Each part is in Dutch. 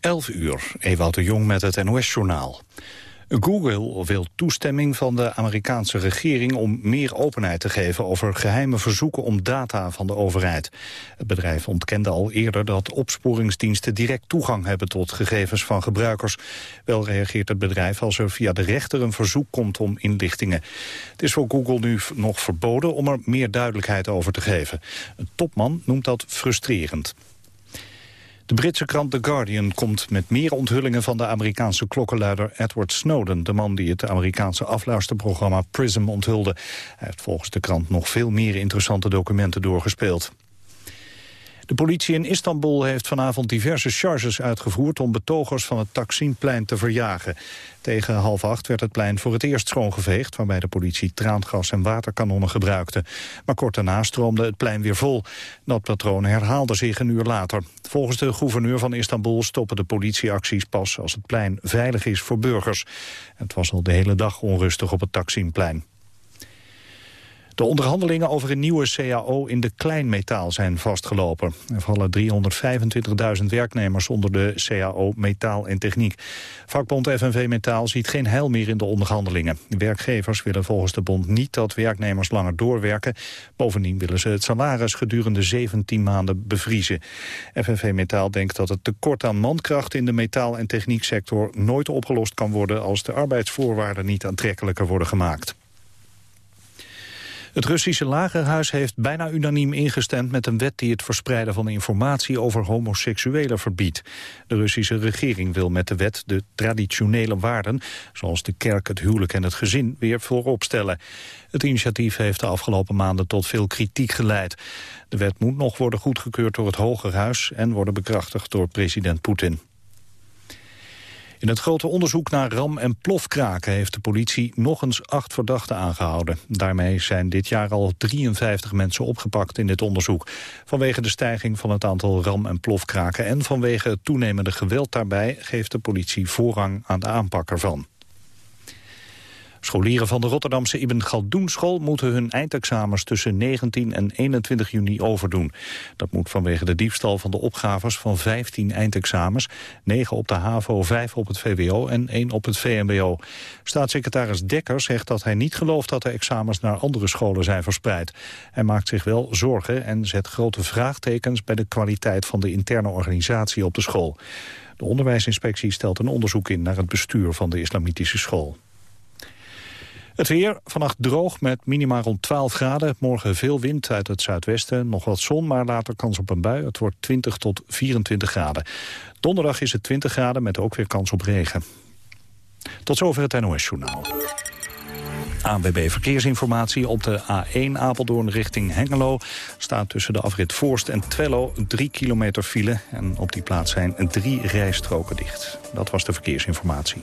11 uur, Ewout de Jong met het NOS-journaal. Google wil toestemming van de Amerikaanse regering om meer openheid te geven over geheime verzoeken om data van de overheid. Het bedrijf ontkende al eerder dat opsporingsdiensten direct toegang hebben tot gegevens van gebruikers. Wel reageert het bedrijf als er via de rechter een verzoek komt om inlichtingen. Het is voor Google nu nog verboden om er meer duidelijkheid over te geven. Een topman noemt dat frustrerend. De Britse krant The Guardian komt met meer onthullingen van de Amerikaanse klokkenluider Edward Snowden, de man die het Amerikaanse afluisterprogramma PRISM onthulde. Hij heeft volgens de krant nog veel meer interessante documenten doorgespeeld. De politie in Istanbul heeft vanavond diverse charges uitgevoerd om betogers van het Taksimplein te verjagen. Tegen half acht werd het plein voor het eerst schoongeveegd, waarbij de politie traangas en waterkanonnen gebruikte. Maar kort daarna stroomde het plein weer vol. Dat patroon herhaalde zich een uur later. Volgens de gouverneur van Istanbul stoppen de politieacties pas als het plein veilig is voor burgers. Het was al de hele dag onrustig op het Taksimplein. De onderhandelingen over een nieuwe CAO in de kleinmetaal zijn vastgelopen. Er vallen 325.000 werknemers onder de CAO Metaal en Techniek. Vakbond FNV Metaal ziet geen heil meer in de onderhandelingen. werkgevers willen volgens de bond niet dat werknemers langer doorwerken. Bovendien willen ze het salaris gedurende 17 maanden bevriezen. FNV Metaal denkt dat het tekort aan mankracht in de metaal- en technieksector nooit opgelost kan worden als de arbeidsvoorwaarden niet aantrekkelijker worden gemaakt. Het Russische lagerhuis heeft bijna unaniem ingestemd met een wet die het verspreiden van informatie over homoseksuelen verbiedt. De Russische regering wil met de wet de traditionele waarden, zoals de kerk, het huwelijk en het gezin, weer voorop stellen. Het initiatief heeft de afgelopen maanden tot veel kritiek geleid. De wet moet nog worden goedgekeurd door het Hogerhuis en worden bekrachtigd door president Poetin. In het grote onderzoek naar ram- en plofkraken heeft de politie nog eens acht verdachten aangehouden. Daarmee zijn dit jaar al 53 mensen opgepakt in dit onderzoek. Vanwege de stijging van het aantal ram- en plofkraken en vanwege het toenemende geweld daarbij geeft de politie voorrang aan de aanpak ervan. Scholieren van de Rotterdamse Ibn Galdoenschool moeten hun eindexamens tussen 19 en 21 juni overdoen. Dat moet vanwege de diefstal van de opgaves van 15 eindexamens, 9 op de HAVO, 5 op het VWO en 1 op het VMBO. Staatssecretaris Dekker zegt dat hij niet gelooft dat de examens naar andere scholen zijn verspreid. Hij maakt zich wel zorgen en zet grote vraagtekens bij de kwaliteit van de interne organisatie op de school. De onderwijsinspectie stelt een onderzoek in naar het bestuur van de islamitische school. Het weer, vannacht droog met minima rond 12 graden. Morgen veel wind uit het zuidwesten, nog wat zon, maar later kans op een bui. Het wordt 20 tot 24 graden. Donderdag is het 20 graden met ook weer kans op regen. Tot zover het NOS-journaal. ANWB Verkeersinformatie op de A1 Apeldoorn richting Hengelo... staat tussen de afrit Voorst en Twello 3 kilometer file. En op die plaats zijn drie rijstroken dicht. Dat was de verkeersinformatie.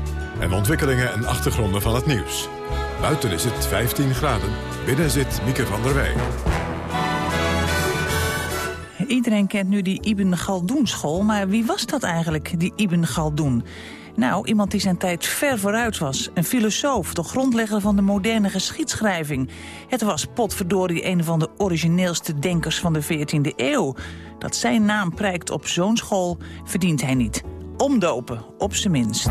en ontwikkelingen en achtergronden van het nieuws. Buiten is het 15 graden, binnen zit Mieke van der Wij. Iedereen kent nu die Ibn Galdoen school, maar wie was dat eigenlijk, die Ibn Galdoen? Nou, iemand die zijn tijd ver vooruit was. Een filosoof, de grondlegger van de moderne geschiedschrijving. Het was potverdorie een van de origineelste denkers van de 14e eeuw. Dat zijn naam prijkt op zo'n school verdient hij niet. Omdopen, op zijn minst.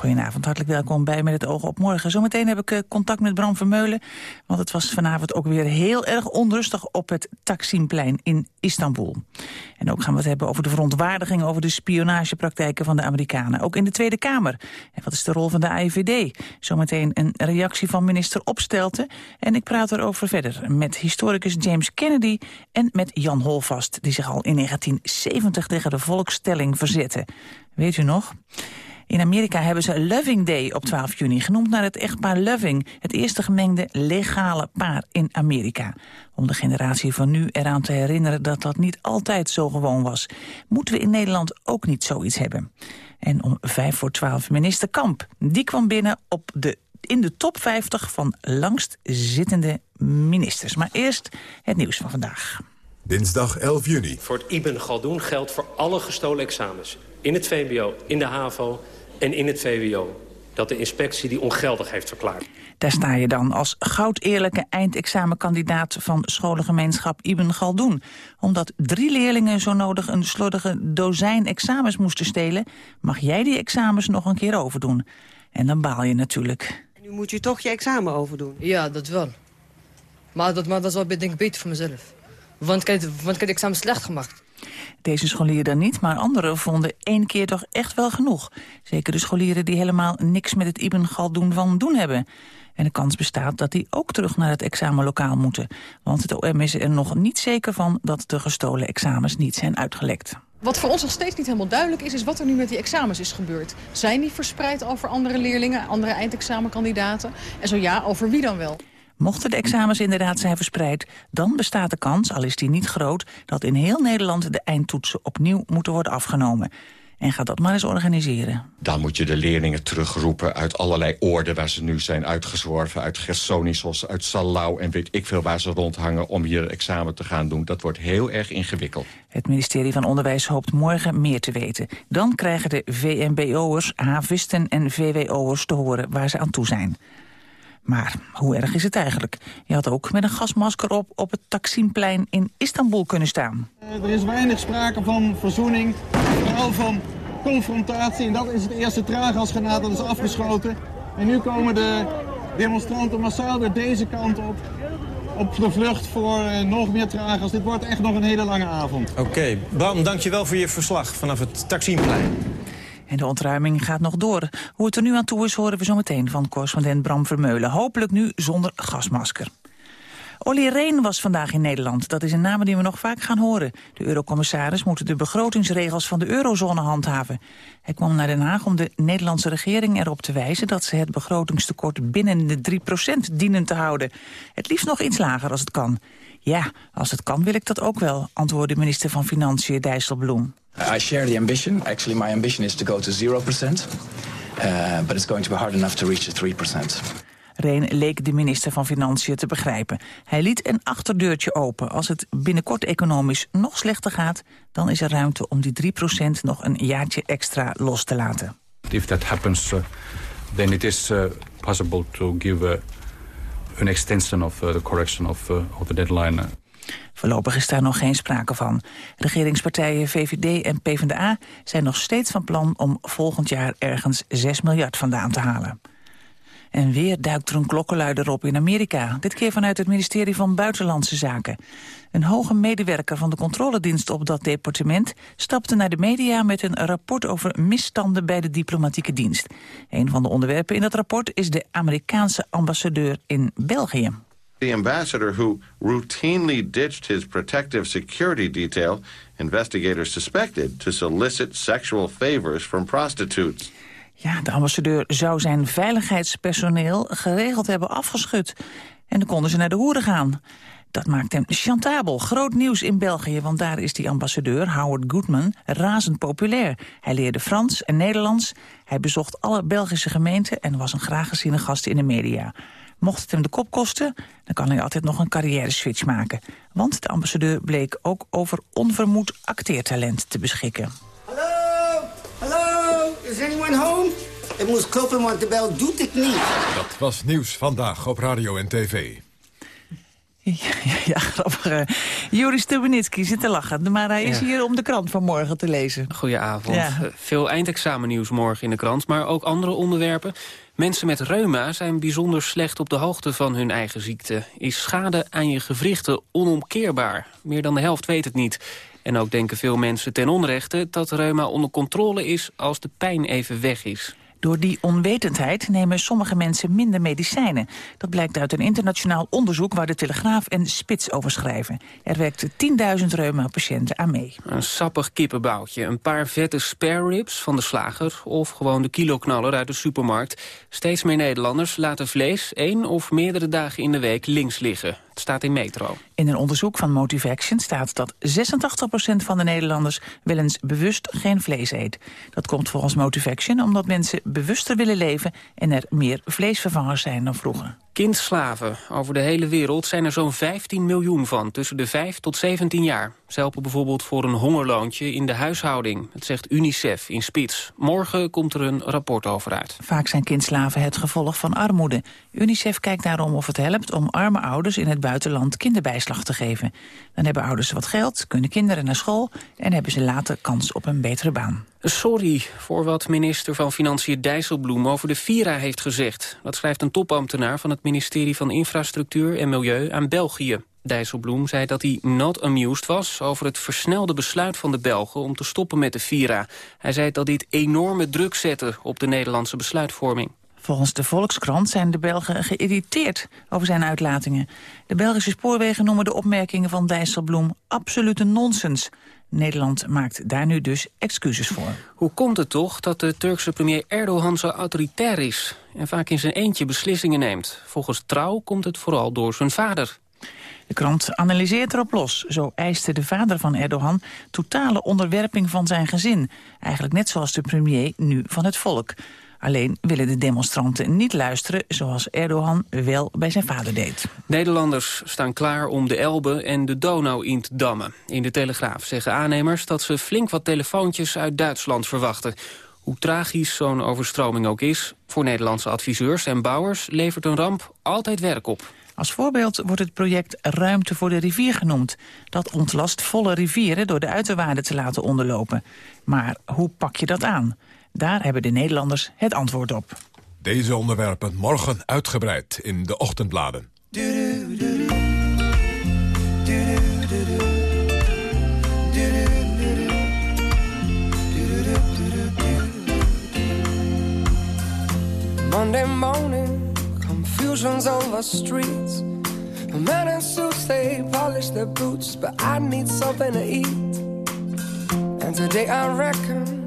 Goedenavond, hartelijk welkom bij Met het Oog op Morgen. Zometeen heb ik eh, contact met Bram Vermeulen... want het was vanavond ook weer heel erg onrustig op het Taksimplein in Istanbul. En ook gaan we het hebben over de verontwaardiging... over de spionagepraktijken van de Amerikanen, ook in de Tweede Kamer. En wat is de rol van de AIVD? Zometeen een reactie van minister Opstelten. En ik praat erover verder met historicus James Kennedy... en met Jan Holvast, die zich al in 1970 tegen de volkstelling verzette. Weet u nog? In Amerika hebben ze Loving Day op 12 juni, genoemd naar het echtpaar Loving, het eerste gemengde legale paar in Amerika. Om de generatie van nu eraan te herinneren dat dat niet altijd zo gewoon was, moeten we in Nederland ook niet zoiets hebben. En om vijf voor twaalf minister Kamp, die kwam binnen op de, in de top 50 van langst zittende ministers. Maar eerst het nieuws van vandaag. Dinsdag 11 juni. Voor het Ibn Galdoen geldt voor alle gestolen examens. In het VBO, in de HAVO en in het VWO. Dat de inspectie die ongeldig heeft verklaard. Daar sta je dan als goud eerlijke eindexamenkandidaat van scholengemeenschap Ibn Galdoen. Omdat drie leerlingen zo nodig een slordige dozijn examens moesten stelen... mag jij die examens nog een keer overdoen. En dan baal je natuurlijk. En nu moet je toch je examen overdoen. Ja, dat wel. Maar dat, maar dat is wel denk ik beter voor mezelf. Want ik heb, want ik heb het examen slecht gemaakt. Deze scholieren dan niet, maar anderen vonden één keer toch echt wel genoeg. Zeker de scholieren die helemaal niks met het Ibn Galdoen van doen hebben. En de kans bestaat dat die ook terug naar het examenlokaal moeten. Want het OM is er nog niet zeker van dat de gestolen examens niet zijn uitgelekt. Wat voor ons nog steeds niet helemaal duidelijk is, is wat er nu met die examens is gebeurd. Zijn die verspreid over andere leerlingen, andere eindexamenkandidaten? En zo ja, over wie dan wel? Mochten de examens inderdaad zijn verspreid, dan bestaat de kans, al is die niet groot, dat in heel Nederland de eindtoetsen opnieuw moeten worden afgenomen. En ga dat maar eens organiseren. Dan moet je de leerlingen terugroepen uit allerlei oorden waar ze nu zijn uitgezworven. Uit Gersonisos, uit Salau en weet ik veel waar ze rondhangen om hier examen te gaan doen. Dat wordt heel erg ingewikkeld. Het ministerie van Onderwijs hoopt morgen meer te weten. Dan krijgen de VMBO'ers, havisten en VWO'ers te horen waar ze aan toe zijn. Maar hoe erg is het eigenlijk? Je had ook met een gasmasker op op het Taksimplein in Istanbul kunnen staan. Er is weinig sprake van verzoening, vooral van confrontatie. En dat is het eerste traangasgranaat dat is afgeschoten. En nu komen de demonstranten massaal weer deze kant op. Op de vlucht voor uh, nog meer traangas. Dit wordt echt nog een hele lange avond. Oké, okay. Bram, dankjewel voor je verslag vanaf het Taksimplein. En de ontruiming gaat nog door. Hoe het er nu aan toe is, horen we zo meteen van correspondent Bram Vermeulen. Hopelijk nu zonder gasmasker. Olly Reen was vandaag in Nederland. Dat is een naam die we nog vaak gaan horen. De eurocommissaris moet de begrotingsregels van de eurozone handhaven. Hij kwam naar Den Haag om de Nederlandse regering erop te wijzen... dat ze het begrotingstekort binnen de 3% dienen te houden. Het liefst nog iets lager als het kan. Ja, als het kan wil ik dat ook wel, antwoordde minister van Financiën Dijsselbloem. I share the ambition. Actually, my ambition is to go to 0%. Uh, but it's going to be hard enough to reach the 3%. Reen leek de minister van Financiën te begrijpen. Hij liet een achterdeurtje open. Als het binnenkort economisch nog slechter gaat... dan is er ruimte om die 3% nog een jaartje extra los te laten. If that happens, uh, then it is uh, possible to give uh, an extension of the correction of, of the deadline. Voorlopig is daar nog geen sprake van. Regeringspartijen VVD en PvdA zijn nog steeds van plan om volgend jaar ergens 6 miljard vandaan te halen. En weer duikt er een klokkenluider op in Amerika. Dit keer vanuit het ministerie van Buitenlandse Zaken. Een hoge medewerker van de controledienst op dat departement... stapte naar de media met een rapport over misstanden bij de diplomatieke dienst. Een van de onderwerpen in dat rapport is de Amerikaanse ambassadeur in België. The ambassador who routinely ditched his protective security detail... investigators suspected to solicit sexual favors from prostitutes. Ja, de ambassadeur zou zijn veiligheidspersoneel geregeld hebben afgeschud. En dan konden ze naar de hoeren gaan. Dat maakt hem chantabel. Groot nieuws in België, want daar is die ambassadeur, Howard Goodman, razend populair. Hij leerde Frans en Nederlands. Hij bezocht alle Belgische gemeenten en was een graag geziene gast in de media. Mocht het hem de kop kosten, dan kan hij altijd nog een carrière-switch maken. Want de ambassadeur bleek ook over onvermoed acteertalent te beschikken. Is anyone home? Ik moest kloppen, want de bel doet ik niet. Dat was nieuws vandaag op radio en tv. Ja, ja, grappig. Joris Stubenitski zit te lachen, maar hij is hier om de krant van morgen te lezen. Goedenavond. Ja. Veel eindexamennieuws morgen in de krant, maar ook andere onderwerpen. Mensen met reuma zijn bijzonder slecht op de hoogte van hun eigen ziekte. Is schade aan je gewrichten onomkeerbaar? Meer dan de helft weet het niet. En ook denken veel mensen ten onrechte dat reuma onder controle is als de pijn even weg is. Door die onwetendheid nemen sommige mensen minder medicijnen. Dat blijkt uit een internationaal onderzoek waar de Telegraaf en Spits over schrijven. Er werkten 10.000 reuma-patiënten aan mee. Een sappig kippenboutje, een paar vette spare ribs van de slager... of gewoon de kiloknaller uit de supermarkt. Steeds meer Nederlanders laten vlees één of meerdere dagen in de week links liggen. Het staat in Metro. In een onderzoek van Motivaction staat dat 86% van de Nederlanders wel eens bewust geen vlees eet. Dat komt volgens Motivaction omdat mensen bewuster willen leven en er meer vleesvervangers zijn dan vroeger. Kindslaven. Over de hele wereld zijn er zo'n 15 miljoen van, tussen de 5 tot 17 jaar. Ze helpen bijvoorbeeld voor een hongerloontje in de huishouding. Dat zegt UNICEF in Spits. Morgen komt er een rapport over uit. Vaak zijn kindslaven het gevolg van armoede. UNICEF kijkt daarom of het helpt om arme ouders in het buitenland kinderbijslag te geven. Dan hebben ouders wat geld, kunnen kinderen naar school en hebben ze later kans op een betere baan. Sorry voor wat minister van Financiën Dijsselbloem over de Vira heeft gezegd. Dat schrijft een topambtenaar van het ministerie van Infrastructuur en Milieu aan België. Dijsselbloem zei dat hij not amused was over het versnelde besluit van de Belgen om te stoppen met de Vira. Hij zei dat dit enorme druk zette op de Nederlandse besluitvorming. Volgens de Volkskrant zijn de Belgen geïrriteerd over zijn uitlatingen. De Belgische spoorwegen noemen de opmerkingen van Dijsselbloem absolute nonsens. Nederland maakt daar nu dus excuses voor. Hoe komt het toch dat de Turkse premier Erdogan zo autoritair is... en vaak in zijn eentje beslissingen neemt? Volgens Trouw komt het vooral door zijn vader. De krant analyseert erop los. Zo eiste de vader van Erdogan totale onderwerping van zijn gezin. Eigenlijk net zoals de premier nu van het volk. Alleen willen de demonstranten niet luisteren zoals Erdogan wel bij zijn vader deed. Nederlanders staan klaar om de Elbe en de Donau in te dammen. In de Telegraaf zeggen aannemers dat ze flink wat telefoontjes uit Duitsland verwachten. Hoe tragisch zo'n overstroming ook is, voor Nederlandse adviseurs en bouwers levert een ramp altijd werk op. Als voorbeeld wordt het project Ruimte voor de Rivier genoemd. Dat ontlast volle rivieren door de uiterwaarden te laten onderlopen. Maar hoe pak je dat aan? Daar hebben de Nederlanders het antwoord op. Deze onderwerpen morgen uitgebreid in de ochtendbladen. Monday morning, confusion's on the streets. Men in suits, they polish their boots, but I need something to eat. And today I reckon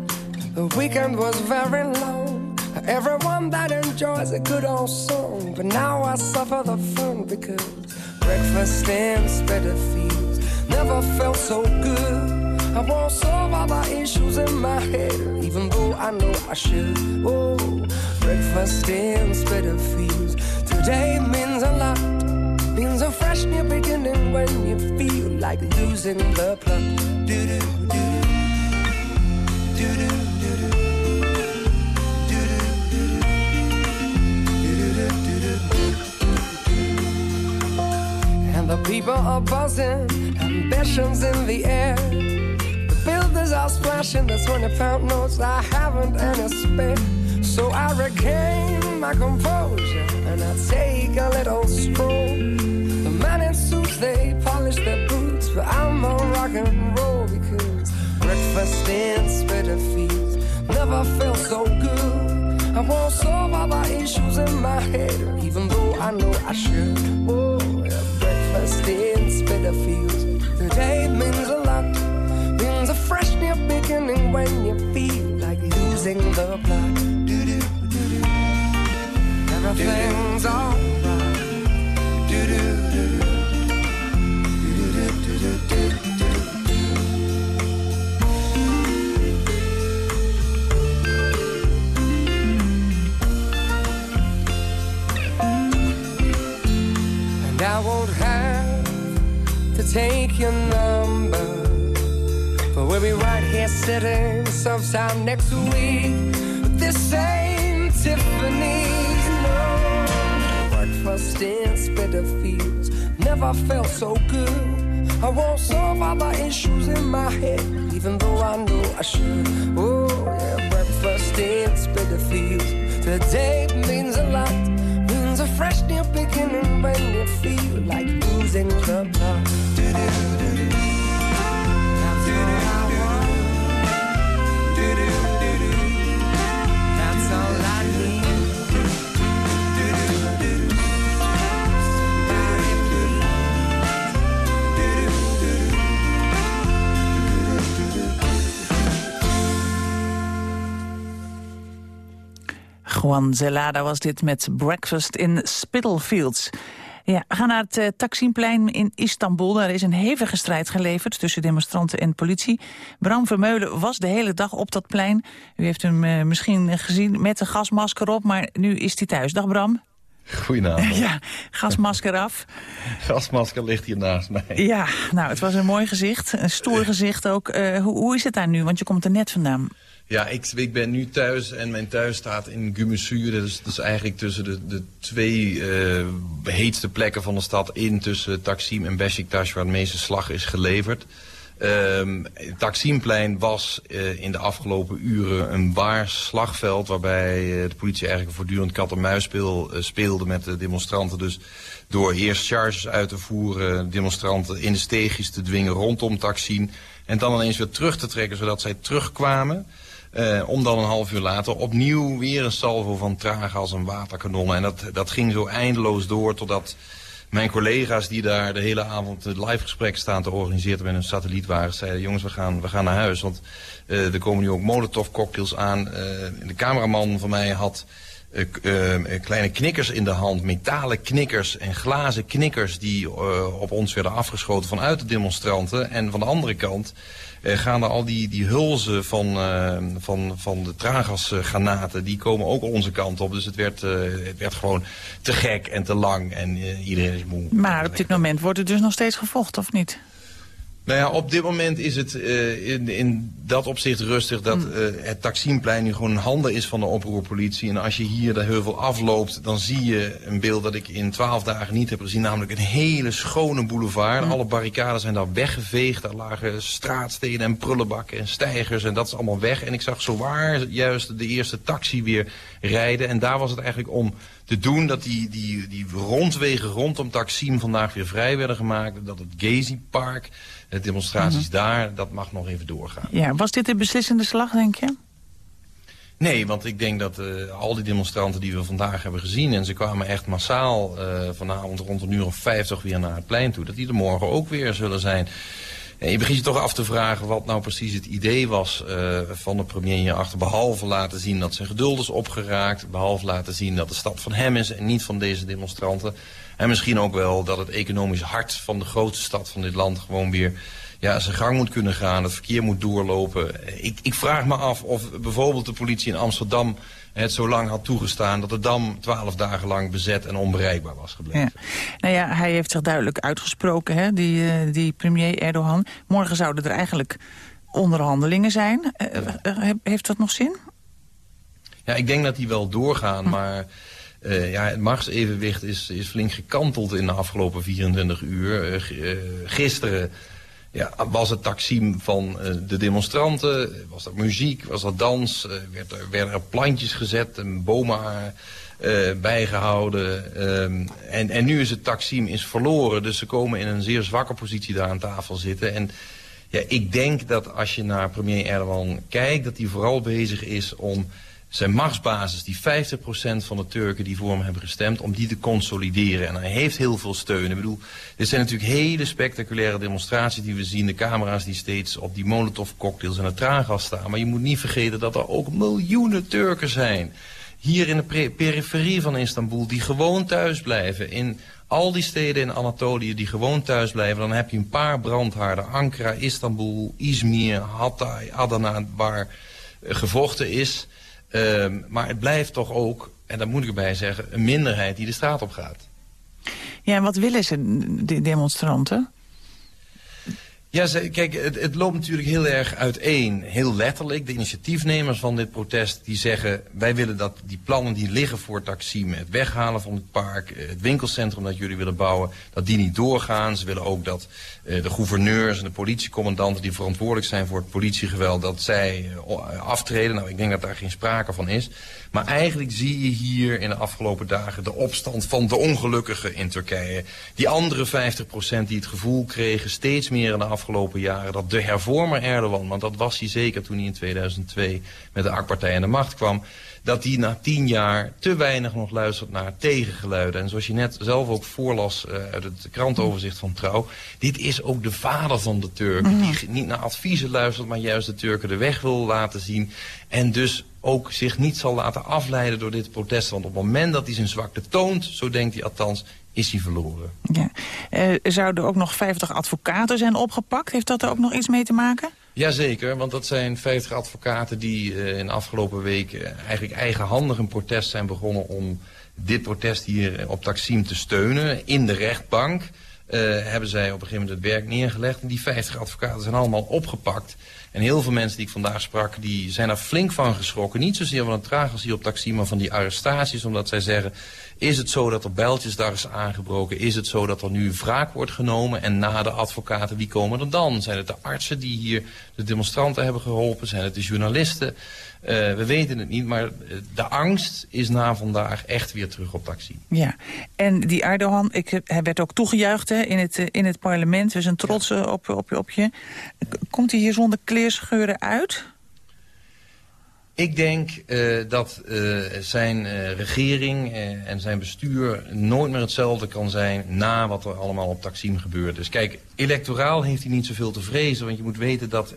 the weekend was very long. Everyone that enjoys a good old song, but now I suffer the fun because breakfast in Spitalfields never felt so good. I won't solve all my issues in my head, even though I know I should. Oh, breakfast in Spitalfields today means a lot. Means a fresh new beginning when you feel like losing the plot. Do do do do do. And the people are buzzing, ambitions in the air. The builders are splashing the 20 pound notes. I haven't any spare. So I regain my composure and I take a little stroll. The men in suits, they polish their boots, but I'm on rock and roll because breakfast in Spitalfields never felt so good. I won't solve all my issues in my head, even though I know I should. Oh, distance, better feels. Today means a lot, means a fresh new beginning when you feel like losing the plot. Everything's alright. I won't have take your number. But we'll be right here sitting sometime next week. This ain't Tiffany's, no. Breakfast in Spitalfields never felt so good. I won't solve all the issues in my head, even though I know I should. Oh, yeah, breakfast in Spitalfields. Today means a lot, means a fresh new beginning when you feel like losing the plot. Juan Zelada was dit met Breakfast in Spitalfields. Ja, we gaan naar het uh, Taksimplein in Istanbul. Daar is een hevige strijd geleverd tussen demonstranten en politie. Bram Vermeulen was de hele dag op dat plein. U heeft hem uh, misschien gezien met een gasmasker op, maar nu is hij thuis. Dag Bram. Goedenavond. Ja, gasmasker af. gasmasker ligt hier naast mij. Ja, nou, het was een mooi gezicht. Een stoer gezicht ook. Uh, hoe, hoe is het daar nu? Want je komt er net vandaan. Ja, ik, ik ben nu thuis en mijn thuis staat in Gümüşsuur. Dat is, eigenlijk tussen de, de twee uh, heetste plekken van de stad in. Tussen Taksim en Beşiktaş, waar het meeste slag is geleverd. Um, het Taksimplein was uh, in de afgelopen uren een waar slagveld... waarbij uh, de politie eigenlijk voortdurend kat-en-muis speel, uh, speelde met de demonstranten. Dus door eerst charges uit te voeren, demonstranten in de steegjes te dwingen rondom Taksim... en dan ineens weer terug te trekken, zodat zij terugkwamen... Uh, om dan een half uur later opnieuw weer een salvo van traangas en waterkanonnen. En dat, dat ging zo eindeloos door totdat mijn collega's die daar de hele avond het live gesprek staan te organiseren met een satellietwagen zeiden... jongens, we gaan, we gaan naar huis, want uh, er komen nu ook molotov cocktails aan. Uh, de cameraman van mij had kleine knikkers in de hand, metalen knikkers en glazen knikkers... die op ons werden afgeschoten vanuit de demonstranten. En van de andere kant gaan er al die, die hulzen van, uh, van, van de traangasgranaten, die komen ook onze kant op. Dus het werd, uh, het werd gewoon te gek en te lang en iedereen is moe. Maar op dit moment wordt het dus nog steeds gevochten, of niet? Nou ja, op dit moment is het uh, in, in dat opzicht rustig dat uh, het Taksimplein nu gewoon in handen is van de oproerpolitie. En als je hier de heuvel afloopt, dan zie je een beeld dat ik in twaalf dagen niet heb gezien. Namelijk een hele schone boulevard. Mm. Alle barricades zijn daar weggeveegd. Daar lagen straatstenen en prullenbakken en stijgers en dat is allemaal weg. En ik zag zowaar juist de eerste taxi weer rijden. En daar was het eigenlijk om te doen dat die, die, die rondwegen rondom Taksim vandaag weer vrij werden gemaakt. Dat het Gezi Park, de demonstraties -hmm. daar, dat mag nog even doorgaan. Ja, was dit de beslissende slag, denk je? Nee, want ik denk dat uh, al die demonstranten die we vandaag hebben gezien... en ze kwamen echt massaal uh, vanavond rond een uur of vijftig weer naar het plein toe... dat die er morgen ook weer zullen zijn. En je begint je toch af te vragen wat nou precies het idee was uh, van de premier hierachter. Behalve laten zien dat zijn geduld is opgeraakt. Behalve laten zien dat de stad van hem is en niet van deze demonstranten. En misschien ook wel dat het economisch hart van de grootste stad van dit land gewoon weer ja, zijn gang moet kunnen gaan. Het verkeer moet doorlopen. Ik, ik vraag me af of bijvoorbeeld de politie in Amsterdam het zo lang had toegestaan dat de Dam twaalf dagen lang bezet en onbereikbaar was gebleven. Ja. Nou ja, hij heeft zich duidelijk uitgesproken, hè, die, uh, die premier Erdogan. Morgen zouden er eigenlijk onderhandelingen zijn. Uh, ja. Heeft dat nog zin? Ja, ik denk dat die wel doorgaan, hm. maar... Uh, ja, het machtsevenwicht is, is flink gekanteld in de afgelopen 24 uur. Uh, gisteren ja, was het taxiem van uh, de demonstranten, was dat muziek, was dat dans, uh, werd er, werden er plantjes gezet en bomen uh, bijgehouden. Um, en, en nu is het taxiem is verloren, dus ze komen in een zeer zwakke positie daar aan tafel zitten. En ja, ik denk dat als je naar premier Erdogan kijkt, dat hij vooral bezig is om zijn machtsbasis, die 50% van de Turken die voor hem hebben gestemd, om die te consolideren. En hij heeft heel veel steun. Ik bedoel, dit zijn natuurlijk hele spectaculaire demonstraties die we zien. De camera's die steeds op die molotov cocktails en het traangas staan. Maar je moet niet vergeten dat er ook miljoenen Turken zijn. Hier in de periferie van Istanbul, die gewoon thuis blijven. In al die steden in Anatolië die gewoon thuis blijven. Dan heb je een paar brandhaarden. Ankara, Istanbul, Izmir, Hatay, Adana, waar gevochten is... Uh, maar het blijft toch ook, en daar moet ik erbij zeggen, een minderheid die de straat op gaat. Ja, en wat willen ze, de demonstranten? Ja, kijk, het, het, loopt natuurlijk heel erg uiteen. Heel letterlijk, de initiatiefnemers van dit protest die zeggen... wij willen dat die plannen die liggen voor Taksim, het weghalen van het park... het winkelcentrum dat jullie willen bouwen, dat die niet doorgaan. Ze willen ook dat uh, de gouverneurs en de politiecommandanten... die verantwoordelijk zijn voor het politiegeweld, dat zij uh, aftreden. Nou, ik denk dat daar geen sprake van is. Maar eigenlijk zie je hier in de afgelopen dagen de opstand van de ongelukkigen in Turkije. Die andere 50% die het gevoel kregen steeds meer in de afgelopen jaren... dat de hervormer Erdogan, want dat was hij zeker toen hij in 2002 met de AK-partij aan de macht kwam dat die na tien jaar te weinig nog luistert naar tegengeluiden. En zoals je net zelf ook voorlas uh, uit het krantenoverzicht van Trouw... dit is ook de vader van de Turken, die niet naar adviezen luistert... maar juist de Turken de weg wil laten zien. En dus ook zich niet zal laten afleiden door dit protest. Want op het moment dat hij zijn zwakte toont, zo denkt hij althans, is hij verloren. Ja. Uh, zouden ook nog 50 advocaten zijn opgepakt? Heeft dat er ook nog iets mee te maken? Jazeker, want dat zijn 50 advocaten die uh, in de afgelopen week uh, eigenlijk eigenhandig een protest zijn begonnen om dit protest hier op Taksim te steunen in de rechtbank. Uh, hebben zij op een gegeven moment het werk neergelegd. En die 50 advocaten zijn allemaal opgepakt. En heel veel mensen die ik vandaag sprak, die zijn er flink van geschrokken. Niet zozeer van het tragisch hier op Taksim, maar van die arrestaties. Omdat zij zeggen, is het zo dat er bijltjes daar is aangebroken? Is het zo dat er nu wraak wordt genomen? En na de advocaten, wie komen er dan? Zijn het de artsen die hier de demonstranten hebben geholpen? Zijn het de journalisten? Uh, we weten het niet, maar de angst is na vandaag echt weer terug op taxi. Ja, en die Erdogan, ik, hij werd ook toegejuicht hè, in, het, in het parlement. We zijn trots ja. op, op, op je. Komt hij hier zonder kleerscheuren uit? Ik denk uh, dat uh, zijn uh, regering en zijn bestuur nooit meer hetzelfde kan zijn na wat er allemaal op Taksim gebeurt. Dus kijk, electoraal heeft hij niet zoveel te vrezen, want je moet weten dat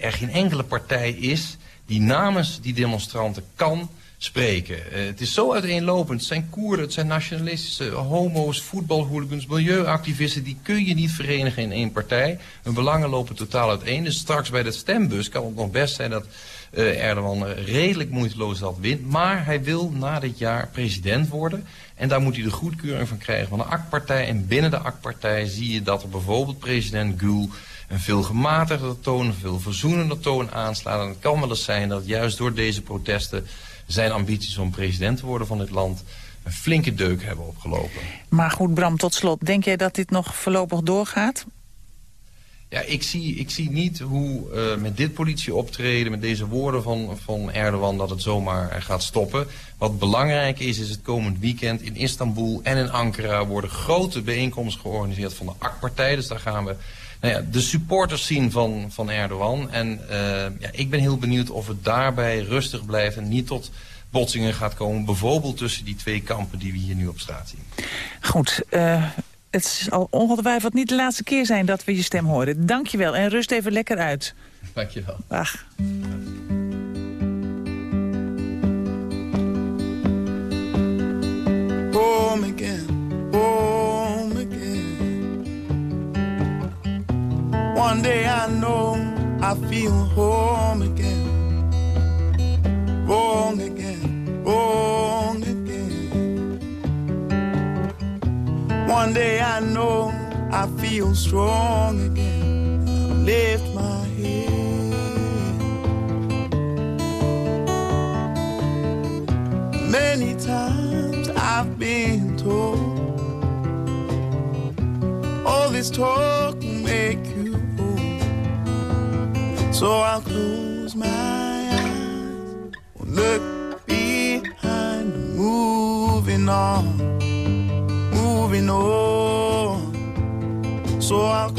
er geen enkele partij is die namens die demonstranten kan spreken. het is zo uiteenlopend. Het zijn Koerden, het zijn nationalistische homo's, voetbalhooligans, milieuactivisten. Die kun je niet verenigen in één partij. Hun belangen lopen totaal uiteen. Dus straks bij de stembus kan het nog best zijn dat Erdogan redelijk moeiteloos dat wint. Maar hij wil na dit jaar president worden. En daar moet hij de goedkeuring van krijgen van de AK-partij. En binnen de AK-partij zie je dat er bijvoorbeeld president Gül een veel gematigder toon, een veel verzoenender toon aanslaat. En het kan wel eens zijn dat juist door deze protesten zijn ambities om president te worden van dit land een flinke deuk hebben opgelopen. Maar goed, Bram, tot slot. Denk jij dat dit nog voorlopig doorgaat? Ja, ik zie, ik zie niet hoe uh, met dit politieoptreden, met deze woorden van, van Erdogan, dat het zomaar gaat stoppen. Wat belangrijk is, is het komend weekend in Istanbul en in Ankara worden grote bijeenkomsten georganiseerd van de AK-partij. Dus daar gaan we nou ja, de supporters zien van, van Erdogan. En uh, ja, ik ben heel benieuwd of het daarbij rustig blijft en niet tot botsingen gaat komen. Bijvoorbeeld tussen die twee kampen die we hier nu op straat zien. Goed, het zal ongetwijfeld niet de laatste keer zijn dat we je stem horen. Dankjewel en rust even lekker uit. Dankjewel. Dag. Home again, home again. One day I know I feel home again. One day I know I feel strong again. I lift my head. Many times I've been told all this talk will make you old. So I'll close my eyes, look behind, moving on know. So I'll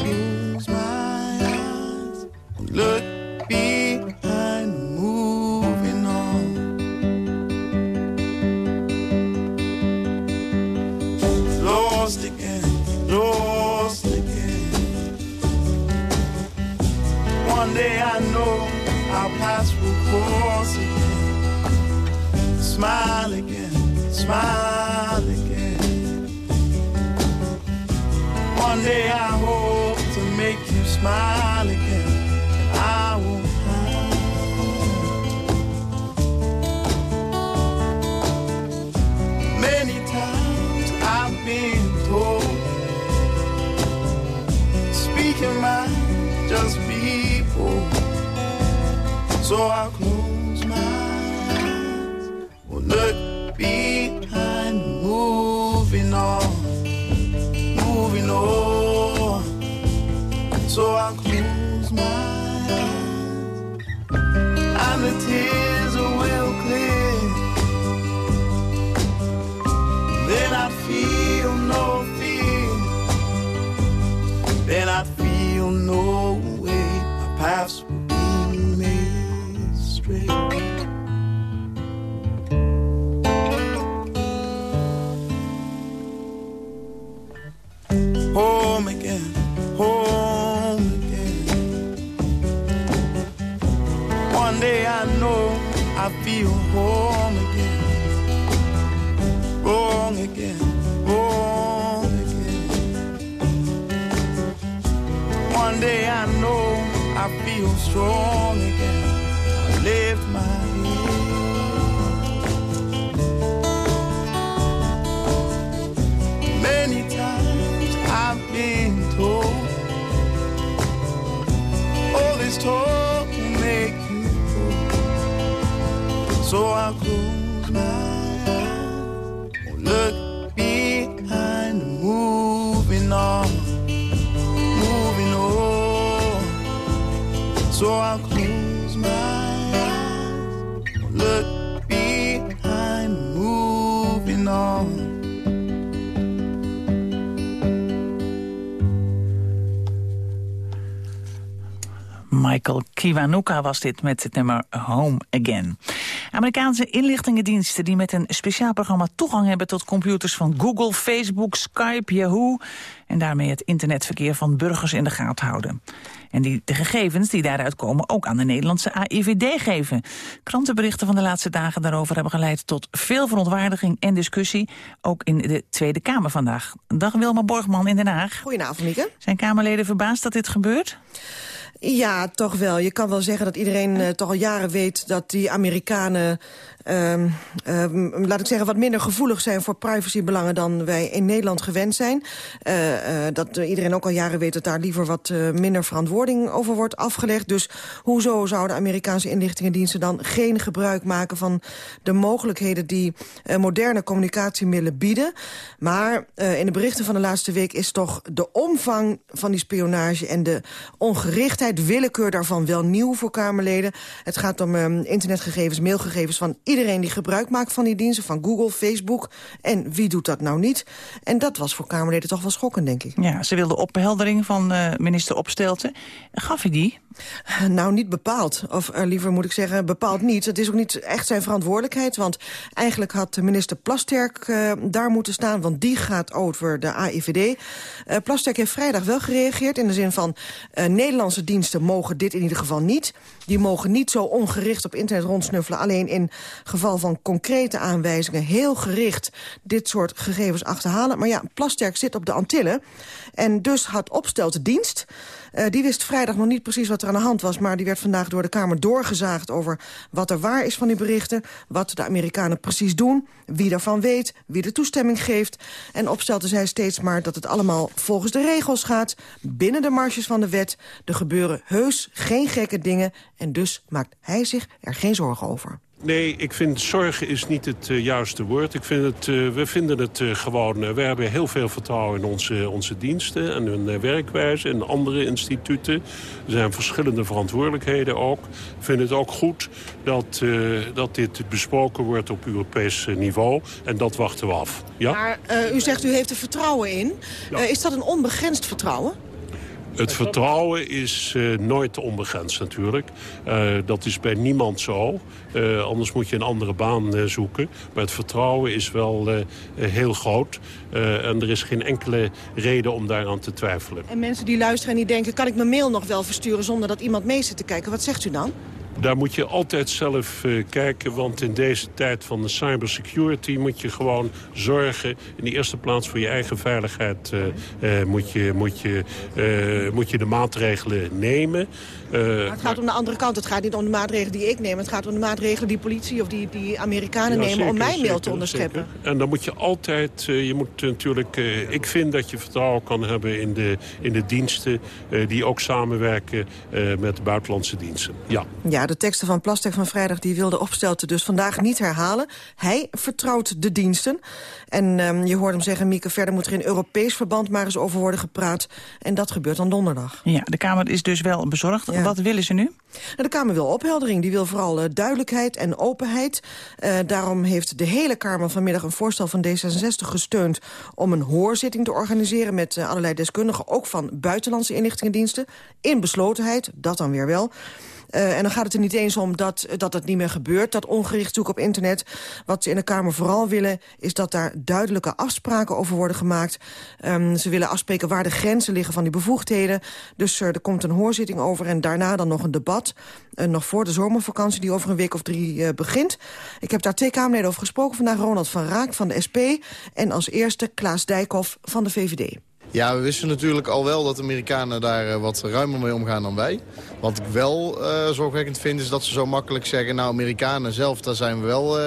So I'll close my eyes, will look behind, moving on moving on. So I'll close my eyes, and the tears will clear. Then I feel no fear. Then I feel no home again, born again, wrong again. One day I know I feel strong Kiwanuka was dit met het nummer Home Again. Amerikaanse inlichtingendiensten die met een speciaal programma toegang hebben tot computers van Google, Facebook, Skype, Yahoo en daarmee het internetverkeer van burgers in de gaten houden. En die de gegevens die daaruit komen ook aan de Nederlandse AIVD geven. Krantenberichten van de laatste dagen daarover hebben geleid tot veel verontwaardiging en discussie, ook in de Tweede Kamer vandaag. Dag Wilma Borgman in Den Haag. Goedenavond, Mieke. Zijn Kamerleden verbaasd dat dit gebeurt? Ja, toch wel. Je kan wel zeggen dat iedereen uh, toch al jaren weet... dat die Amerikanen, um, um, laat ik zeggen, wat minder gevoelig zijn... voor privacybelangen dan wij in Nederland gewend zijn. Uh, uh, dat iedereen ook al jaren weet dat daar liever wat minder verantwoording over wordt afgelegd. Dus hoezo zouden Amerikaanse inlichtingendiensten dan geen gebruik maken... van de mogelijkheden die moderne communicatiemiddelen bieden? Maar in de berichten van de laatste week is toch de omvang van die spionage... en de ongerichtheid de willekeur daarvan wel nieuw voor Kamerleden. Het gaat om um, internetgegevens, mailgegevens van iedereen die gebruik maakt van die diensten. Van Google, Facebook. En wie doet dat nou niet? En dat was voor Kamerleden toch wel schokkend, denk ik. Ja, ze wilde opheldering van uh, minister Opstelten. Gaf hij die? Nou, niet bepaald. Of uh, liever moet ik zeggen, bepaald niet. Het is ook niet echt zijn verantwoordelijkheid. Want eigenlijk had minister Plasterk uh, daar moeten staan. Want die gaat over de AIVD. Plasterk heeft vrijdag wel gereageerd. In de zin van, Nederlandse diensten mogen dit in ieder geval niet. Die mogen niet zo ongericht op internet rondsnuffelen. Alleen in geval van concrete aanwijzingen heel gericht dit soort gegevens achterhalen. Maar ja, Plasterk zit op de Antillen. En dus had opstelt dienst. Uh, die wist vrijdag nog niet precies wat er aan de hand was... maar die werd vandaag door de Kamer doorgezaagd over wat er waar is van die berichten... wat de Amerikanen precies doen, wie daarvan weet, wie de toestemming geeft. En opstelde zij steeds maar dat het allemaal volgens de regels gaat... binnen de marges van de wet. Er gebeuren heus geen gekke dingen en dus maakt hij zich er geen zorgen over. Nee, ik vind zorgen is niet het uh, juiste woord. Ik vind het, uh, we vinden het uh, gewoon... we hebben heel veel vertrouwen in onze, onze diensten en hun werkwijze... en andere instituten. Er zijn verschillende verantwoordelijkheden ook. Ik vind het ook goed dat, dat dit besproken wordt op Europees niveau. En dat wachten we af. Ja? Maar u zegt u heeft er vertrouwen in. Ja. is dat een onbegrensd vertrouwen? Het vertrouwen is uh, nooit onbegrensd natuurlijk. Uh, dat is bij niemand zo. Uh, anders moet je een andere baan zoeken. Maar het vertrouwen is wel heel groot. en er is geen enkele reden om daaraan te twijfelen. En mensen die luisteren en die denken... kan ik mijn mail nog wel versturen zonder dat iemand mee zit te kijken? Wat zegt u dan? Daar moet je altijd zelf uh, kijken, want in deze tijd van de cybersecurity moet je gewoon zorgen. In de eerste plaats voor je eigen veiligheid uh, uh, moet, je, moet, je, moet je de maatregelen nemen. het gaat om de andere kant. Het gaat niet om de maatregelen die ik neem. Het gaat om de maatregelen die politie of die, die Amerikanen ja, nemen zeker, om mijn mail te onderscheppen. Zeker. En dan moet je altijd, je moet natuurlijk, ik vind dat je vertrouwen kan hebben in de, in de diensten die ook samenwerken met de buitenlandse diensten. Ja. ja de teksten van Plastek van vrijdag die wilde opstelten dus vandaag niet herhalen. Hij vertrouwt de diensten. En um, je hoort hem zeggen, Mieke, verder moet er in Europees verband maar eens over worden gepraat. En dat gebeurt dan donderdag. Ja, de Kamer is dus wel bezorgd. Ja. Wat willen ze nu? De Kamer wil opheldering. Die wil vooral uh, duidelijkheid en openheid. Uh, daarom heeft de hele Kamer vanmiddag een voorstel van D66 gesteund... om een hoorzitting te organiseren met uh, allerlei deskundigen... ook van buitenlandse inlichtingendiensten. In beslotenheid, dat dan weer wel. En dan gaat het er niet eens om dat, dat het niet meer gebeurt, dat ongericht zoeken op internet. Wat ze in de Kamer vooral willen, is dat daar duidelijke afspraken over worden gemaakt. Um, ze willen afspreken waar de grenzen liggen van die bevoegdheden. Dus er komt een hoorzitting over en daarna dan nog een debat. nog voor de zomervakantie, die over een week of drie begint. Ik heb daar twee Kamerleden over gesproken. Vandaag Ronald van Raak van de SP en als eerste Klaas Dijkhoff van de VVD. Ja, we wisten natuurlijk al wel dat de Amerikanen daar eh, wat ruimer mee omgaan dan wij. Wat ik wel uh, zorgwekkend vind is dat ze zo makkelijk zeggen... nou, Amerikanen zelf, daar zijn we wel...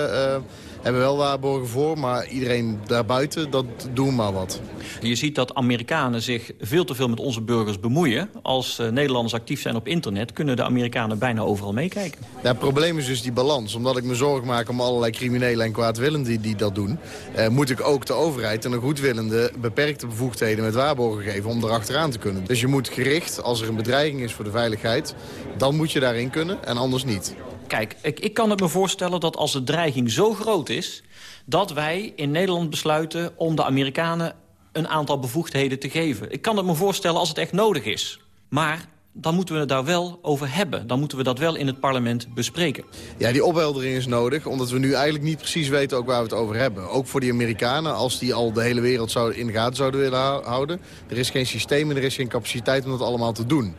Hebben wel waarborgen voor, maar iedereen daarbuiten, dat doen maar wat. Je ziet dat Amerikanen zich veel te veel met onze burgers bemoeien. Als uh, Nederlanders actief zijn op internet, kunnen de Amerikanen bijna overal meekijken. Ja, het probleem is dus die balans. Omdat ik me zorgen maak om allerlei criminelen en kwaadwillenden die, die dat doen... Eh, moet ik ook de overheid en de goedwillende beperkte bevoegdheden met waarborgen geven om erachteraan te kunnen. Dus je moet gericht, als er een bedreiging is voor de veiligheid, dan moet je daarin kunnen en anders niet. Kijk, ik, ik kan het me voorstellen dat als de dreiging zo groot is... dat wij in Nederland besluiten om de Amerikanen een aantal bevoegdheden te geven. Ik kan het me voorstellen als het echt nodig is. Maar dan moeten we het daar wel over hebben. Dan moeten we dat wel in het parlement bespreken. Ja, die opheldering is nodig, omdat we nu eigenlijk niet precies weten ook waar we het over hebben. Ook voor die Amerikanen, als die al de hele wereld in de gaten zouden willen houden. Er is geen systeem en er is geen capaciteit om dat allemaal te doen.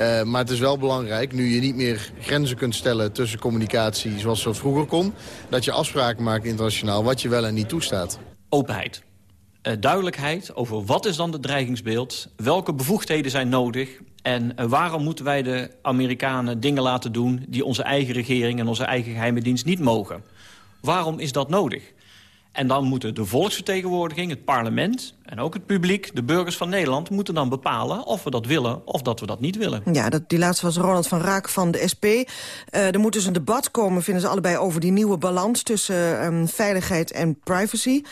Uh, maar het is wel belangrijk, nu je niet meer grenzen kunt stellen tussen communicatie zoals dat vroeger kon, dat je afspraken maakt internationaal wat je wel en niet toestaat. Openheid. Uh, duidelijkheid over wat is dan het dreigingsbeeld, welke bevoegdheden zijn nodig... en uh, waarom moeten wij de Amerikanen dingen laten doen... die onze eigen regering en onze eigen geheime dienst niet mogen. Waarom is dat nodig? En dan moeten de volksvertegenwoordiging, het parlement... en ook het publiek, de burgers van Nederland... moeten dan bepalen of we dat willen of dat we dat niet willen. Ja, dat, die laatste was Ronald van Raak van de SP. Uh, er moet dus een debat komen, vinden ze allebei... over die nieuwe balans tussen um, veiligheid en privacy.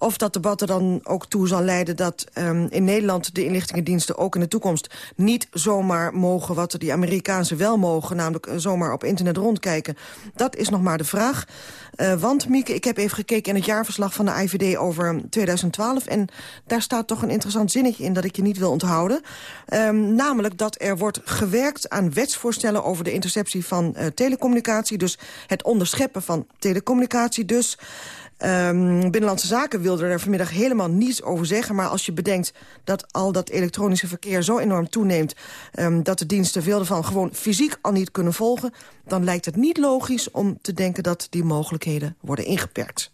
Of dat debat er dan ook toe zal leiden dat um, in Nederland de inlichtingendiensten ook in de toekomst niet zomaar mogen wat die Amerikaanse wel mogen, namelijk uh, zomaar op internet rondkijken. Dat is nog maar de vraag. Uh, want Mieke, ik heb even gekeken in het jaarverslag van de IVD over 2012 en daar staat toch een interessant zinnetje in dat ik je niet wil onthouden. Um, namelijk dat er wordt gewerkt aan wetsvoorstellen over de interceptie van uh, telecommunicatie, dus het onderscheppen van telecommunicatie, dus Um, Binnenlandse Zaken wilde er vanmiddag helemaal niets over zeggen. Maar als je bedenkt dat al dat elektronische verkeer zo enorm toeneemt... Um, dat de diensten veel ervan gewoon fysiek al niet kunnen volgen... dan lijkt het niet logisch om te denken dat die mogelijkheden worden ingeperkt.